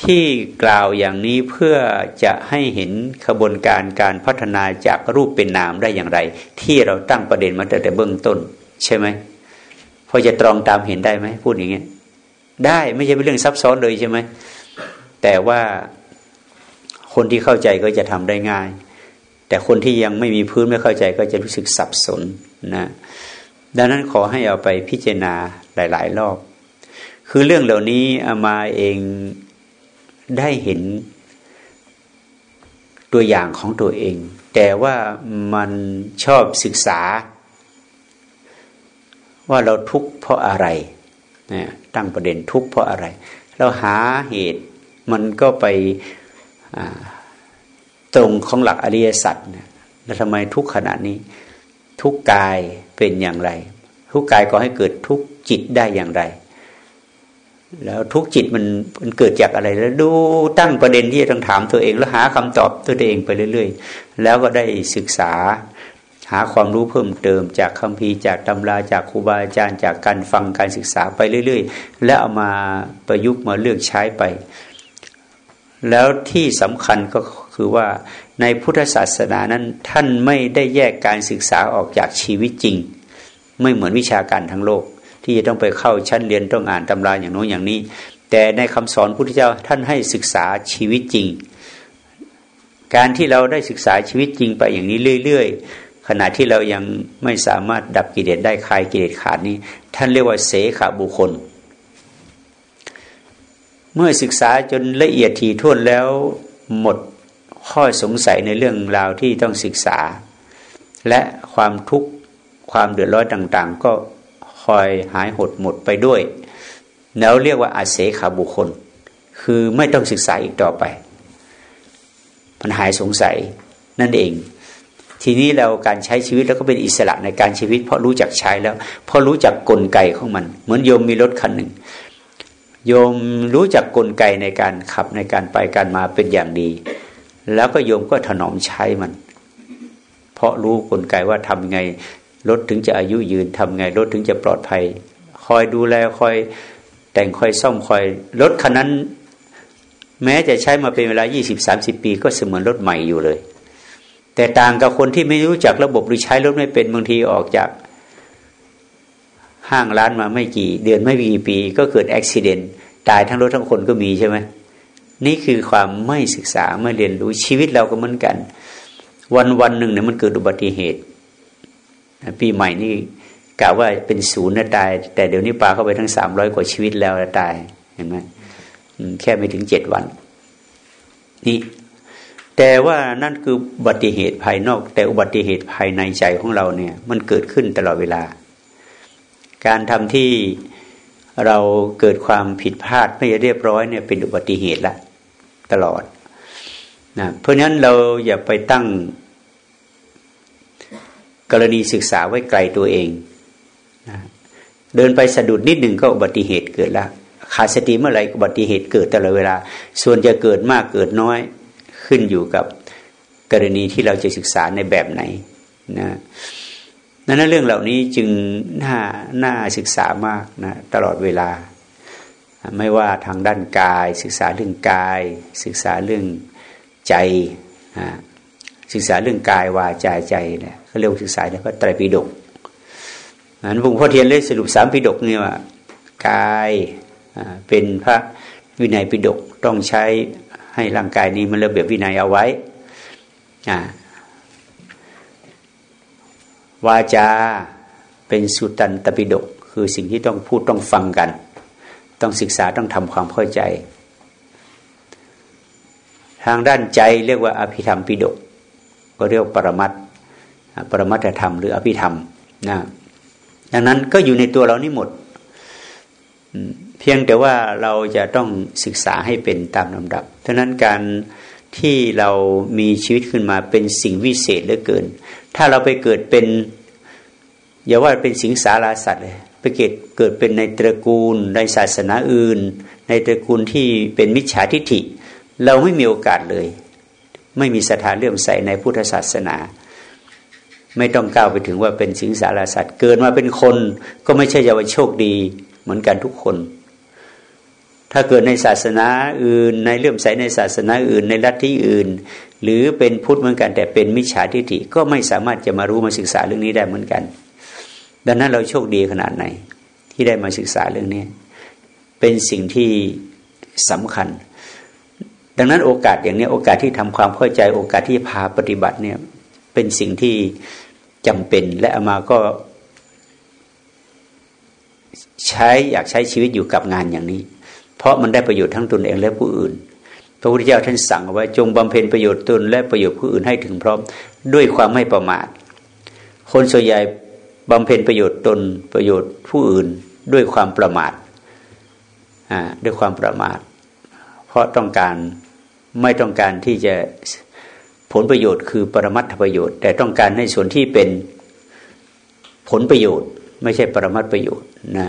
ที่กล่าวอย่างนี้เพื่อจะให้เห็นขบวนการการพัฒนาจากรูปเป็นนามได้อย่างไร ที่เราตั้งประเด็นมาแต่แต่เบื้องต้น ใช่ไหม พอจะตรองตามเห็นได้ไหมพูดอย่างเงี้ยได้ไม่ใช่เป็นเรื่องซับซ้อนเลยใช่ไหมแต่ว่าคนที่เข้าใจก็จะทำได้ง่าย แต่คนที่ยังไม่มีพื้นไม่เข้าใจก็จะรู้สึกสับสนนะดังนั้นขอให้เอาไปพิจารณาหลาย ๆ รอบ คือเรื่องเหล่านี้อามาเองได้เห็นตัวอย่างของตัวเอง แต่ว่ามันชอบศึกษา ว่าเราทุกข์เพราะอะไรนะตั้งประเด็นทุกข์เพราะอะไร เราหาเหตุมันก็ไปตรงของหลักอริยสัจนะแล้วทำไมทุกขณะนี้ ทุกกายเป็นอย่างไร ทุกกายก็ให้เกิดทุกจิตได้อย่างไร แล้วทุกจิตมันมันเกิดจากอะไร แล้วดูตั้งประเด็นที่จะต้องถามตัวเอง แล้วหาคำตอบตัวเองไปเรื่อย ๆ แล้วก็ได้ศึกษา หาความรู้เพิ่มเติมจากคัมภีร์จากตำราจากครูบาอาจารย์จากการฟังการศึกษาไปเรื่อย ๆ แล้วเอามาประยุกต์มาเลือกใช้ไป แล้วที่สำคัญก็คือว่าในพุทธศาสนานั้นท่านไม่ได้แยกการศึกษาออกจากชีวิตจริง ไม่เหมือนวิชาการทั้งโลก ที่จะต้องไปเข้าชั้นเรียนต้องอ่านตำราอย่างโน้นอย่างนี้ แต่ในคำสอนพุทธเจ้าท่านให้ศึกษาชีวิตจริง การที่เราได้ศึกษาชีวิตจริงไปอย่างนี้เรื่อย ๆ ขณะที่เรายังไม่สามารถดับกิเลสได้คลายกิเลสขาดนี้ ท่านเรียกว่าเสขาบุคคล เมื่อศึกษาจนละเอียดถี่ถ้วนแล้วหมดข้อสงสัยในเรื่องราวที่ต้องศึกษา และความทุกข์ความเดือดร้อนต่าง ๆ ก็คอยหายหดหมดไปด้วย แล้วเรียกว่าอาเสขาบุคคล คือไม่ต้องศึกษาอีกต่อไป มันหายสงสัยนั่นเอง ทีนี้เราการใช้ชีวิตแล้วก็เป็นอิสระในการชีวิต เพราะรู้จักใช้แล้ว เพราะรู้จักกลไกของมัน เหมือนโยมมีรถคันหนึ่งโยมรู้จักกลไกในการขับในการไปการมาเป็นอย่างดี แล้วก็โยมก็ถนอมใช้มัน เพราะรู้กลไกว่าทำไงรถถึงจะอายุยืนทำไงรถถึงจะปลอดภัย คอยดูแลคอยแต่งคอยซ่อมคอยรถคันนั้น แม้จะใช้มาเป็นเวลายี่สิบสามสิบปี ก็เสมือนรถใหม่อยู่เลย แต่ต่างกับคนที่ไม่รู้จักระบบหรือใช้รถไม่เป็นบางทีออกจาก ห้างร้านมาไม่กี่ เดือนไม่กี่ปี ก็เกิดอุบิเหตุตายทั้งรถทั้งคนก็มีใช่ไหมนี่คือความไม่ศึกษาไม่เรียนรู้ชีวิตเราก็เหมือนกัน วันวันหนึ่งเนี่ยมันเกิดอุบัติเหตุ ปีใหม่นี่กล่าวว่าเป็นศูนย์นะตาย แต่เดี๋ยวนี้ปลาเข้าไปทั้งสามร้อยกว่าชีวิตแล้วนะตายเห็นไหมแค่ไม่ถึงเจ็ดวัน นี่ แต่ว่านั่นคืออุบัติเหตุภายนอก แต่อุบัติเหตุภายในใจของเราเนี่ย มันเกิดขึ้นตลอดเวลา การทำที่เราเกิดความผิดพลาดไม่เรียบร้อยเนี่ยเป็นอุบัติเหตุละตลอดนะเพราะฉะนั้นเราอย่าไปตั้งกรณีศึกษาไว้ไกลตัวเองนะเดินไปสะดุดนิดหนึ่งก็อุบัติเหตุเกิดแล้วขาดสติเมื่อไหร่อุบัติเหตุเกิดตลอดเวลา ส่วนจะเกิดมากเกิดน้อย ขึ้นอยู่กับกรณีที่เราจะศึกษาในแบบไหนนะนั้นเรื่องเหล่านี้จึงน่าน่าศึกษามากนะตลอดเวลา ไม่ว่าทางด้านกาย ศึกษาเรื่องกาย ศึกษาเรื่องใจศึกษาเรื่องกายวาจาใจเนี่ยเขาเรียกศึกษาแล้วก็ไตรปิฎกนั้นหลวงพ่อเทียนเลยสรุปสามปิฎกเนี่ยว่ากายเป็นพระวินัยปิฎกต้องใช้ ให้ร่างกายนี้มันระเบียบวินัยเอาไว้วาจาเป็นสุตันตปิฎกคือสิ่งที่ต้องพูดต้องฟังกัน ต้องศึกษาต้องทำความเข้าใจ ทางด้านใจเรียกว่าอภิธรรมปิฎกก็เรียกปรมัตปรมัตธรรมหรืออภิธรรมนะดังนั้นก็อยู่ในตัวเรานี่หมด เพียงแต่ว่าเราจะต้องศึกษาให้เป็นตามลำดับ ดังนั้นการที่เรามีชีวิตขึ้นมาเป็นสิ่งวิเศษเหลือเกิน ถ้าเราไปเกิดเป็นอย่าว่าเป็นสิงสาราสัตว์เลยไปเกิดเกิดเป็นในตระกูลในศาสนาอื่น ในตระกูลที่เป็นมิจฉาทิฐิ เราไม่มีโอกาสเลย ไม่มีสถานเลื่อมใสในพุทธศาสนา ไม่ต้องก้าวไปถึงว่าเป็นสิงสาราสัตว์ เกิดมาเป็นคนก็ไม่ใช่จะว่าโชคดีเหมือนกันทุกคน ถ้าเกิดในศาสนาอื่น ในเลื่อมใสในศาสนาอื่น ในลัทธิอื่น หรือเป็นพุทธเหมือนกัน แต่เป็นมิจฉาทิฏฐิก็ไม่สามารถจะมารู้มาศึกษาเรื่องนี้ได้เหมือนกัน ดังนั้นเราโชคดีขนาดไหน ที่ได้มาศึกษาเรื่องนี้ เป็นสิ่งที่สำคัญ ดังนั้นโอกาสอย่างนี้โอกาสที่ทำความเข้าใจโอกาสที่พาปฏิบัติเนี่ยเป็นสิ่งที่จำเป็นและอามาก็ใช้อยากใช้ชีวิตอยู่กับงานอย่างนี้ เพราะมันได้ประโยชน์ทั้งตนเองและผู้อื่น พระพุทธเจ้าท่านสั่งเอาไว้จงบำเพ็ญประโยชน์ตนและประโยชน์ผู้อื่นให้ถึงพร้อมด้วยความไม่ประมาท คนส่วนใหญ่บำเพ็ญประโยชน์ตนประโยชน์ผู้อื่นด้วยความประมาทอ่าด้วยความประมาท เพราะต้องการไม่ต้องการที่จะผลประโยชน์คือปรมัตถประโยชน์ แต่ต้องการในส่วนที่เป็นผลประโยชน์ ไม่ใช่ปรมัตประโยชน์นะ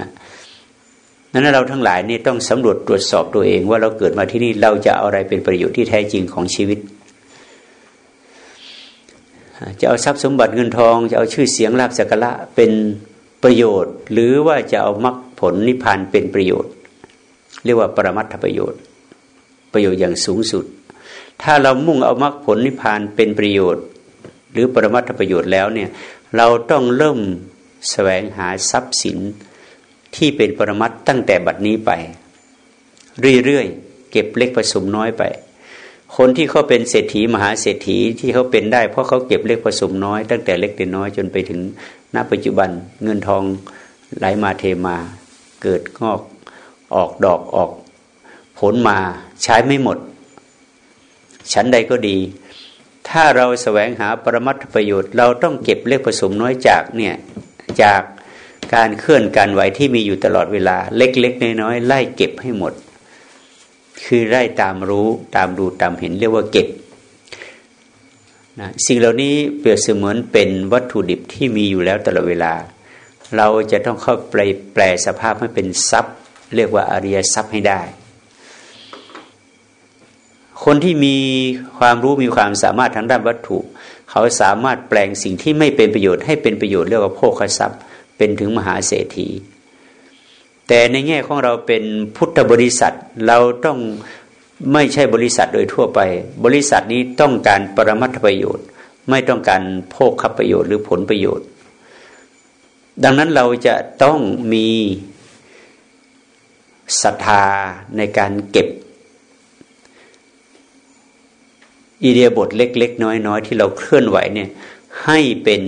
นั้นเราทั้งหลายนี่ต้องสำรวจตรวจสอบตัวเองว่าเราเกิดมาที่นี่เราจะเอาอะไรเป็นประโยชน์ที่แท้จริงของชีวิต จะเอาทรัพย์สมบัติเงินทอง จะเอาชื่อเสียงลาภสักระเป็นประโยชน์ หรือว่าจะเอามรรคผลนิพพานเป็นประโยชน์ เรียกว่าปรมัตถประโยชน์ ประโยชน์อย่างสูงสุด ถ้าเรามุ่งเอามรรคผลนิพพานเป็นประโยชน์ หรือปรมัตถประโยชน์แล้วเนี่ยเราต้องเริ่มแสวงหาทรัพย์สิน ที่เป็นปรมัตตั้งแต่บัดนี้ไป เรื่อยๆเก็บเล็กผสมน้อยไป คนที่เขาเป็นเศรษฐีมหาเศรษฐีที่เขาเป็นได้ เพราะเขาเก็บเล็กผสมน้อย ตั้งแต่เล็กแต่น้อยจนไปถึงณปัจจุบันเงินทองไหลามาเทมา เกิดงอกออกดอกออก ผลมาใช้ไม่หมด ชั้นใดก็ดี ถ้าเราแสวงหาปรมัตถประโยชน์ เราต้องเก็บเล็กผสมน้อยจากเนี่ยจาก การเคลื่อนการไหวที่มีอยู่ตลอดเวลา เล็กๆน้อยๆไล่เก็บให้หมด คือไล่ตามรู้ตามดูตามเห็นเรียกว่าเก็บนะสิ่งเหล่านี้เปรียบเสมือนเป็นวัตถุดิบที่มีอยู่แล้วตลอดเวลา เราจะต้องเข้าไปแปลสภาพให้เป็นทรัพย์ เรียกว่าอริยทรัพย์ให้ได้ คนที่มีความรู้มีความสามารถทางด้านวัตถุ เขาสามารถแปลงสิ่งที่ไม่เป็นประโยชน์ให้เป็นประโยชน์เรียกว่าโภคทรัพย์ เป็นถึงมหาเศรษฐี แต่ในแง่ของเราเป็นพุทธบริษัทเราต้องไม่ใช่บริษัทโดยทั่วไป บริษัทนี้ต้องการปรมัตถประโยชน์ ไม่ต้องการโภคประโยชน์หรือผลประโยชน์ ดังนั้นเราจะต้องมีศรัทธาในการเก็บอีเดียบทเล็ก ๆ น้อย ๆ ที่เราเคลื่อนไหวเนี่ยให้เป็น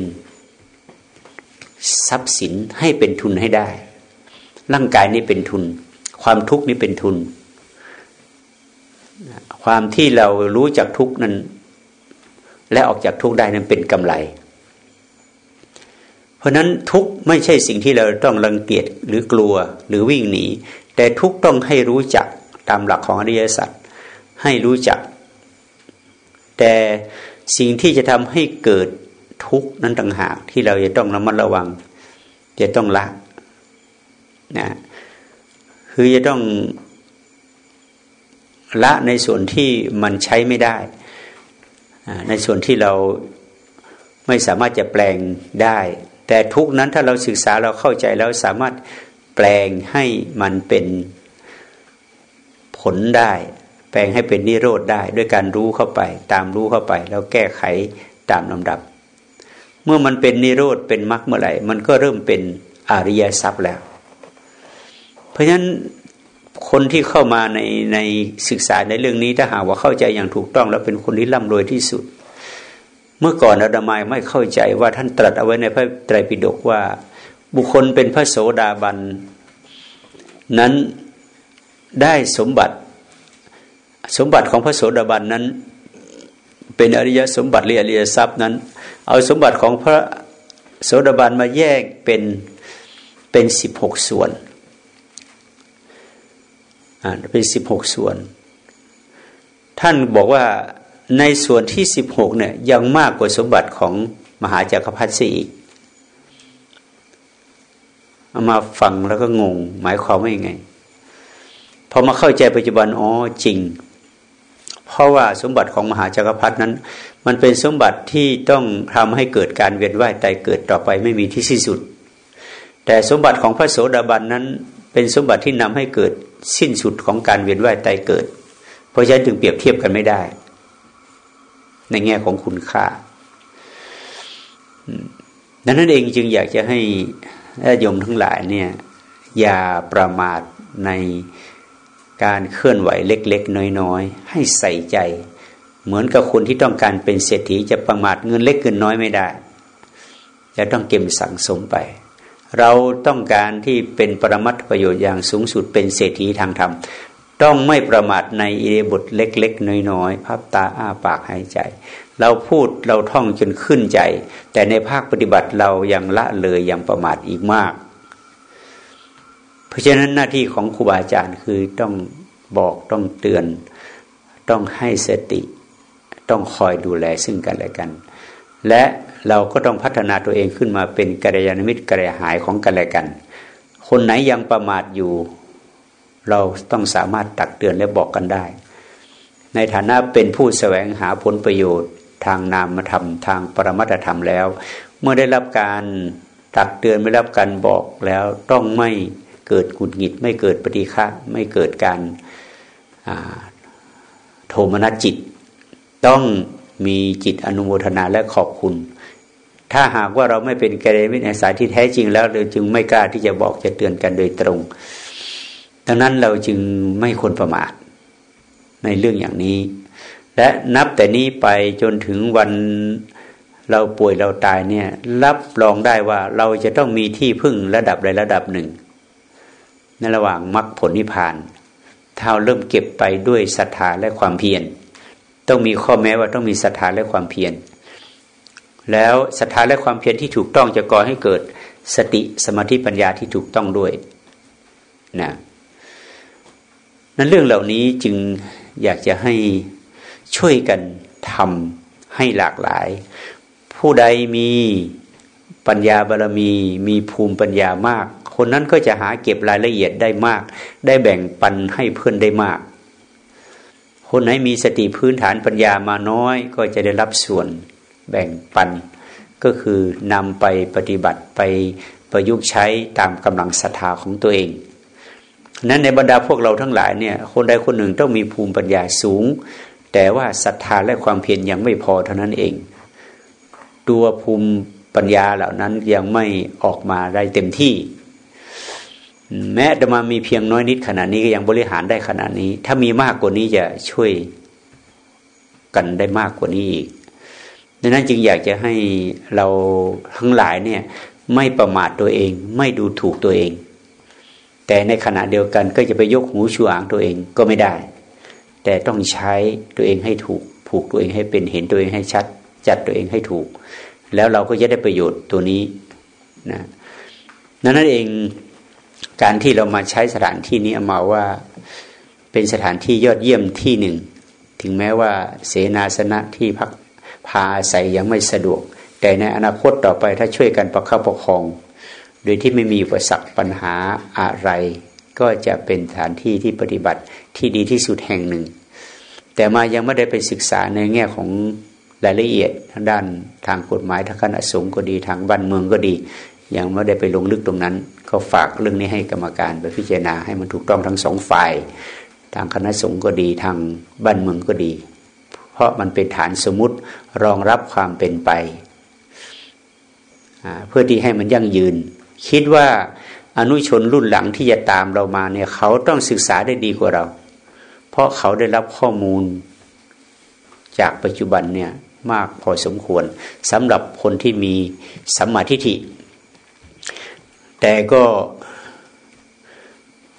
ทรัพย์สินให้เป็นทุนให้ได้ ร่างกายนี้เป็นทุน ความทุกข์นี้เป็นทุน ความที่เรารู้จักทุกข์นั้น และออกจากทุกข์ได้นั้นเป็นกำไร เพราะนั้นทุกข์ไม่ใช่สิ่งที่เราต้องรังเกียจหรือกลัวหรือวิ่งหนี แต่ทุกข์ต้องให้รู้จักตามหลักของอริยสัจให้รู้จัก แต่สิ่งที่จะทำให้เกิด ทุกนั้นต่างหากที่เราจะต้องระมัดระวัง จะต้องละนะคือจะต้องละในส่วนที่มันใช้ไม่ได้ ในส่วนที่เราไม่สามารถจะแปลงได้ แต่ทุกนั้นถ้าเราศึกษาเราเข้าใจแล้วสามารถแปลงให้มันเป็นผลได้ แปลงให้เป็นนิโรธได้ ด้วยการรู้เข้าไป ตามรู้เข้าไป แล้วแก้ไขตามลำดับ เมื่อมันเป็นนิโรธเป็นมรรคเมื่อไหร่ มันก็เริ่มเป็นอริยทรัพย์แล้ว เพราะฉะนั้นคนที่เข้ามาในในศึกษาในเรื่องนี้ถ้าหากว่าเข้าใจอย่างถูกต้อง แล้วเป็นคนที่ร่ำรวยที่สุด เมื่อก่อนอาดามายไม่เข้าใจว่าท่านตรัสเอาไว้ในพระไตรปิฎกว่า บุคคลเป็นพระโสดาบันนั้นได้สมบัติ สมบัติของพระโสดาบันนั้น เป็นอริยสมบัติหรืออริยทรัพย์นั้น เอาสมบัติของพระโสดาบันมาแยกเป็นเป็นสิบหกส่วนอ่าเป็นสิบหกส่วน ท่านบอกว่าในส่วนที่สิบหกเนี่ยยังมากกว่าสมบัติของมหาจักรพรรดิอีกเอามาฟังแล้วก็งง หมายความว่ายังไงพอมาเข้าใจปัจจุบันอ๋อจริง เพราะว่าสมบัติของมหาจักรพรรดินั้น มันเป็นสมบัติที่ต้องทำให้เกิดการเวียนว่ายตายเกิดต่อไปไม่มีที่สิ้นสุด แต่สมบัติของพระโสดาบันนั้น เป็นสมบัติที่นำให้เกิดสิ้นสุดของการเวียนว่ายตายเกิด เพราะฉะนั้นจึงเปรียบเทียบกันไม่ได้ ในแง่ของคุณค่าดังนั้นเองจึงอยากจะให้ญาติโยมทั้งหลายเนี่ย อย่าประมาทใน การเคลื่อนไหวเล็ก ๆ น้อยๆ ให้ใส่ใจ เหมือนกับคนที่ต้องการเป็นเศรษฐีจะประมาทเงินเล็กเงินน้อยไม่ได้ จะต้องเก็บสั่งสมไป เราต้องการที่เป็นปรมัตถประโยชน์อย่างสูงสุดเป็นเศรษฐีทางธรรมต้องไม่ประมาทในอิเดบทเล็ก ๆ น้อยๆพับตาอ้าปากหายใจ เราพูดเราท่องจนขึ้นใจ แต่ในภาคปฏิบัติเรายังละเลยยังประมาทอีกมาก ราะฉะนั้นหน้าที่ของครูบาอาจารย์คือต้องบอกต้องเตือน ต้องให้สติ ต้องคอยดูแลซึ่งกันและกัน และเราก็ต้องพัฒนาตัวเองขึ้นมาเป็นกัลยาณมิตรกัลยาหายของกันและกัน คนไหนยังประมาทอยู่ เราต้องสามารถตักเตือนและบอกกันได้ ในฐานะเป็นผู้แสวงหาผลประโยชน์ทางนามธรรมทางปรมัตธรรมแล้ว เมื่อได้รับการตักเตือนไม่รับการบอกแล้วต้องไม่ เกิดกุดหงิด ไม่เกิดปฏิฆะไม่เกิดการโทมนัสจิต ต้องมีจิตอนุโมทนาและขอบคุณ ถ้าหากว่าเราไม่เป็นกัลยาณมิตในสายที่แท้จริงแล้วเราจึงไม่กล้าที่จะบอกจะเตือนกันโดยตรง ดังนั้นเราจึงไม่ควรประมาทในเรื่องอย่างนี้ และนับแต่นี้ไปจนถึงวันเราป่วยเราตายเนี่ยรับรองได้ว่าเราจะต้องมีที่พึ่งระดับใดระดับหนึ่ง ในระหว่างมรรคผลนิพพานถ้าเริ่มเก็บไปด้วยศรัทธาและความเพียรต้องมีข้อแม้ว่าต้องมีศรัทธาและความเพียรแล้วศรัทธาและความเพียรที่ถูกต้องจะก่อให้เกิดสติสมาธิปัญญาที่ถูกต้องด้วยนะนั้นเรื่องเหล่านี้จึงอยากจะให้ช่วยกันทำให้หลากหลาย ผู้ใดมีปัญญาบารมี มีภูมิปัญญามาก คนนั้นก็จะหาเก็บรายละเอียดได้มาก ได้แบ่งปันให้เพื่อนได้มาก คนไหนมีสติพื้นฐานปัญญามาน้อย ก็จะได้รับส่วนแบ่งปัน ก็คือนำไปปฏิบัติไปประยุกต์ใช้ตามกำลังศรัทธาของตัวเองนั้นในบรรดาพวกเราทั้งหลายเนี่ย คนใดคนหนึ่งต้องมีภูมิปัญญาสูง แต่ว่าศรัทธาและความเพียรยังไม่พอเท่านั้นเอง ตัวภูมิปัญญาเหล่านั้นยังไม่ออกมาได้เต็มที่ แม้จะมามีเพียงน้อยนิดขนาดนี้ก็ยังบริหารได้ขนาดนี้ ถ้ามีมากกว่านี้จะช่วยกันได้มากกว่านี้อีกดังนั้นจึงอยากจะให้เราทั้งหลายเนี่ยไม่ประมาทตัวเอง ไม่ดูถูกตัวเอง แต่ในขณะเดียวกันก็จะไปยกหูชูอ่างตัวเองก็ไม่ได้ แต่ต้องใช้ตัวเองให้ถูก ผูกตัวเองให้เป็นเห็นตัวเองให้ชัด จัดตัวเองให้ถูก แล้วเราก็จะได้ประโยชน์ตัวนี้นะนั้นเอง การที่เรามาใช้สถานที่นี้มาว่าเป็นสถานที่ยอดเยี่ยมที่หนึ่ง ถึงแม้ว่าเสนาสนะที่พักพาอาศัยยังไม่สะดวก แต่ในอนาคตต่อไปถ้าช่วยกันประคับประคอง โดยที่ไม่มีอุปสรรคปัญหาอะไร ก็จะเป็นสถานที่ที่ปฏิบัติที่ดีที่สุดแห่งหนึ่ง แต่มายังไม่ได้ไปศึกษาในแง่ของรายละเอียดทางด้านทางกฎหมายทางคณะสงฆ์ก็ดีทางบ้านเมืองก็ดี ยังไม่ได้ไปลงลึกตรงนั้น ก็ฝากเรื่องนี้ให้กรรมการไปพิจารณาให้มันถูกต้องทั้งสองฝ่าย ทางคณะสงฆ์ก็ดีทางบ้านเมืองก็ดี เพราะมันเป็นฐานสมมุติรองรับความเป็นไป เพื่อที่ให้มันยั่งยืน คิดว่าอนุชนรุ่นหลังที่จะตามเรามาเนี่ยเขาต้องศึกษาได้ดีกว่าเรา เพราะเขาได้รับข้อมูลจากปัจจุบันเนี่ยมากพอสมควรสำหรับคนที่มีสัมมาทิฏฐิ แต่ก็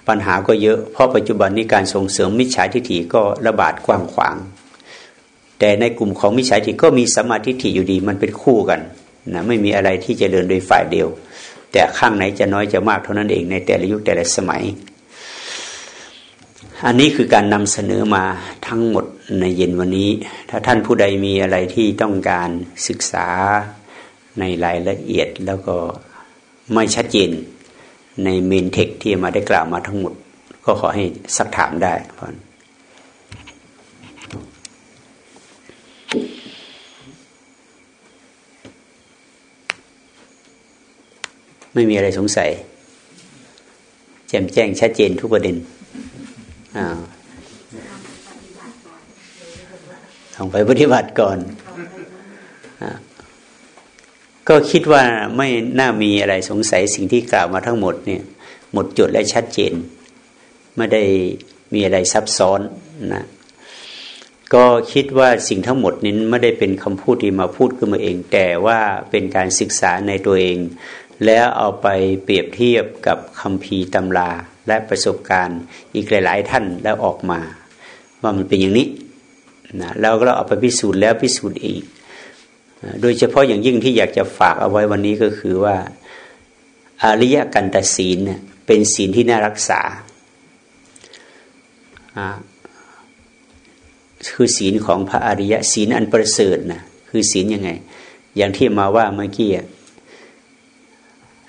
ปัญหาก็เยอะ เพราะปัจจุบันนี้การส่งเสริมมิจฉาทิฏฐิก็ระบาดกว้างขวาง แต่ในกลุ่มของมิจฉาทิฏฐิก็มีสมาทิฏฐิอยู่ดีมันเป็นคู่กันนะไม่มีอะไรที่จะเดินโดยฝ่ายเดียว แต่ข้างไหนจะน้อยจะมากเท่านั้นเองในแต่ละยุคแต่ละสมัย อันนี้คือการนำเสนอมาทั้งหมดในเย็นวันนี้ ถ้าท่านผู้ใดมีอะไรที่ต้องการศึกษาในรายละเอียดแล้วก็ ไม่ชัดเจนในเมนเทคที่มาได้กล่าวมาทั้งหมด ก็ขอให้สักถามได้พอนไม่มีอะไรสงสัย แจ่มแจ้งชัดเจนทุกประเด็นต้องไปปฏิบัติก่อนอ ก็คิดว่าไม่น่ามีอะไรสงสัยสิ่งที่กล่าวมาทั้งหมดเนี่ยหมดจุดและชัดเจน ไม่ได้มีอะไรซับซ้อนนะก็คิดว่าสิ่งทั้งหมดนี้ไม่ได้เป็นคำพูดที่มาพูดขึ้นมาเอง แต่ว่าเป็นการศึกษาในตัวเอง แล้วเอาไปเปรียบเทียบกับคำพีตำราและประสบการณ์ อีกหลาย ๆ ท่านแล้วออกมา ว่ามันเป็นอย่างนี้นะแล้วก็เอาไปพิสูจน์แล้วพิสูจน์อีก โดยเฉพาะอย่างยิ่งที่อยากจะฝากเอาไว้วันนี้ก็คือว่าอริยกันตศีลเป็นศีลที่น่ารักษา คือศีลของพระอริยศีลอันประเสริฐนะคือศีลยังไง อย่างที่มาว่าเมื่อกี้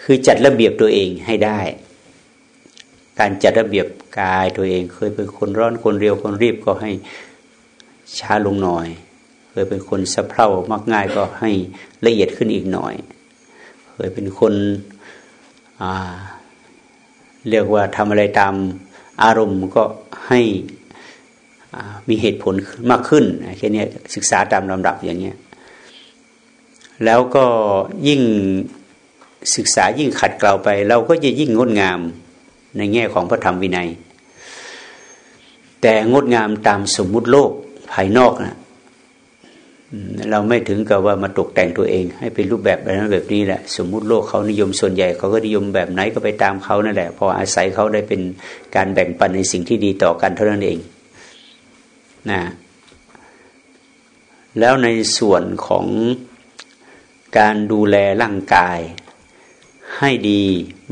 คือจัดระเบียบตัวเองให้ได้ การจัดระเบียบกายตัวเอง เคยเป็นคนร้อนคนเรียวคนรีบก็ให้ช้าลงหน่อย เคยเป็นคนสะเพร่ามักง่ายก็ให้ละเอียดขึ้นอีกหน่อย เคยเป็นคนเรียกว่าทำอะไรตามอารมณ์ก็ให้มีเหตุผลมากขึ้นแค่นี้ศึกษาตามลำดับอย่างเงี้ยแล้วก็ยิ่งศึกษายิ่งขัดเกลาไป เราก็จะยิ่งงดงามในแง่ของพระธรรมวินัย แต่งดงามตามสมมุติโลกภายนอกนะ เราไม่ถึงกับว่ามาตกแต่งตัวเอง ให้เป็นรูปแบบแบบนั้นแบบนี้แหละ สมมุติโลกเขานิยมส่วนใหญ่เขาก็นิยมแบบไหนก็ไปตามเขานั่นแหละ พออาศัยเขาได้เป็นการแบ่งปันในสิ่งที่ดีต่อกันเท่านั้นเองนะแล้วในส่วนของการดูแลร่างกาย ให้ดี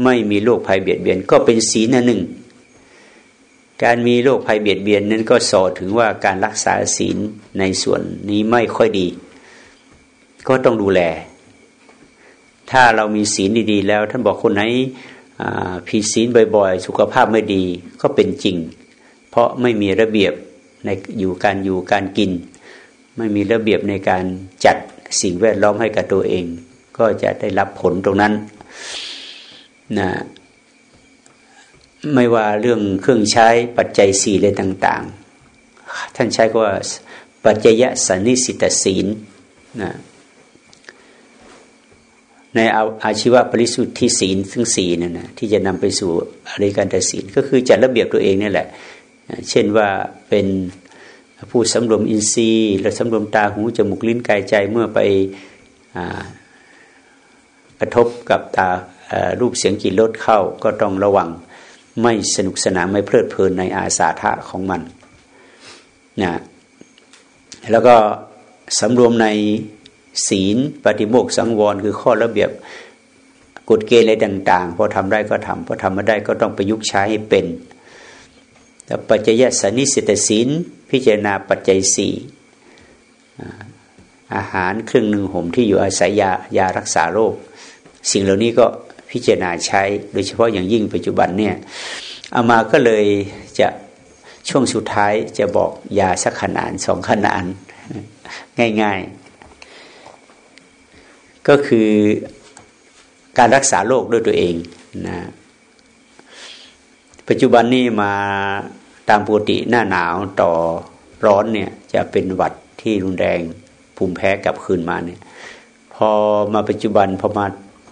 ไม่มีโรคภัยเบียดเบียน ก็เป็นศีลหนึ่ง การมีโรคภัยเบียดเบียนนั้นก็สอถึงว่าการรักษาศีลในส่วนนี้ไม่ค่อยดี ก็ต้องดูแล ถ้าเรามีศีลดีๆ แล้ว ท่านบอกคนไหนผิดศีลบ่อยๆ สุขภาพไม่ดีก็เป็นจริง เพราะไม่มีระเบียบในอยู่การอยู่การกิน ไม่มีระเบียบในการจัดสิ่งแวดล้อมให้กับตัวเอง ก็จะได้รับผลตรงนั้นนะ ไม่ว่าเรื่องเครื่องใช้ปัจจัยสี่อะไรต่าง ๆ ท่านใช้ก็ว่าปัจจยสันนิสิตศีลนะในอาอาชีวะปริสุทธิศีลซึ่งสีนั่นนะที่จะนำไปสู่อริการตศีลก็คือจัดระเบียบตัวเองนี่แหละ เช่นว่าเป็นผู้สำรวมอินทรีย์และสำรวมตาหูจมูกลิ้นกายใจเมื่อไปกระทบกับตารูปเสียงกลิ่นรสเข้าก็ต้องระวัง ไม่สนุกสนานไม่เพลิดเพลินในอาสาทะของมันนะแล้วก็สำรวมในศีลปฏิโมกสังวร คือข้อระเบียบกฎเกณฑ์อะไรต่าง ๆ พอทำได้ก็ทำพอทำไม่ได้ก็ต้องประยุกต์ใช้ให้เป็นแต่ปัจจยสนิสิตศีลพิจารณาปัจจัยสี่อาหารครื่งหนึ่งห่มที่อยู่อาศัยยายารักษาโรค สิ่งเหล่านี้ก็ พิจารณาใช้ โดยเฉพาะอย่างยิ่งปัจจุบันเนี่ยเอามาก็เลยจะช่วงสุดท้ายจะบอกยาสักขนานสองขนานง่ายๆ ก็คือการรักษาโรคด้วยตัวเองนะปัจจุบันนี้มาตามปกติหน้าหนาวต่อร้อนเนี่ยจะเป็นหวัดที่รุนแรงภูมิแพ้กลับคืนมาเนี่ยพอมาปัจจุบันพอมา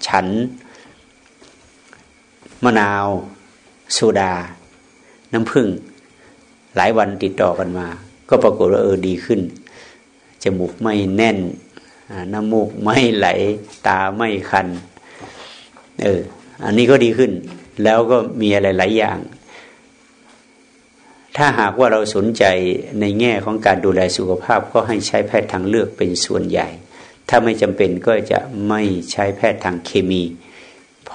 ฉัน มะนาว โซดา น้ำผึ้งหลายวันติดต่อกันมา ก็ปรากฏว่าเออดีขึ้น จมูกไม่แน่น น้ำมูกไม่ไหล ตาไม่คัน เออ อันนี้ก็ดีขึ้น แล้วก็มีอะไรหลายอย่าง ถ้าหากว่าเราสนใจในแง่ของการดูแลสุขภาพ ก็ให้ใช้แพทย์ทางเลือกเป็นส่วนใหญ่ ถ้าไม่จำเป็นก็จะไม่ใช้แพทย์ทางเคมี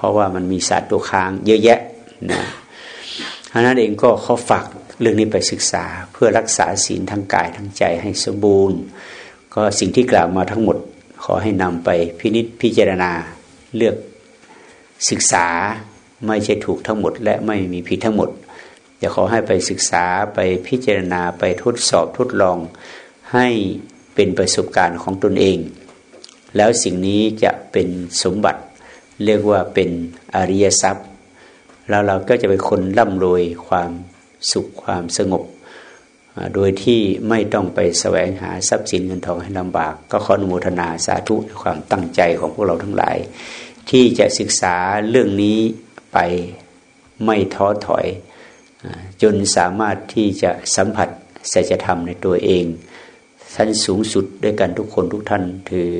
ราะว่ามันมีสารตัวค้างเยอะแยะนะเพราะนั้นเองก็ขอฝากเรื่องนี้ไปศึกษาเพื่อรักษาศีลทั้งกายทั้งใจให้สมบูรณ์ ก็สิ่งที่กล่าวมาทั้งหมด ขอให้นำไปพินิจพิจารณาเลือกศึกษาไม่ใช่ถูกทั้งหมด และไม่มีผิดทั้งหมดจะขอให้ไปศึกษาไปพิจารณาไปทดสอบทดลอง ให้เป็นประสบการณ์ของตนเอง แล้วสิ่งนี้จะเป็นสมบัติ เรียกว่าเป็นอริยทรัพย์แล้วเราก็จะเป็นคนร่ำรวยความสุขความสงบ โดยที่ไม่ต้องไปแสวงหาทรัพย์สินเงินทองให้ลำบาก ก็ขออนุโมทนาสาธุในความตั้งใจของพวกเราทั้งหลาย ที่จะศึกษาเรื่องนี้ไปไม่ท้อถอย จนสามารถที่จะสัมผัสสัจธรรมในตัวเองชั้นสูงสุดด้วยกันทุกคนทุกท่านถือ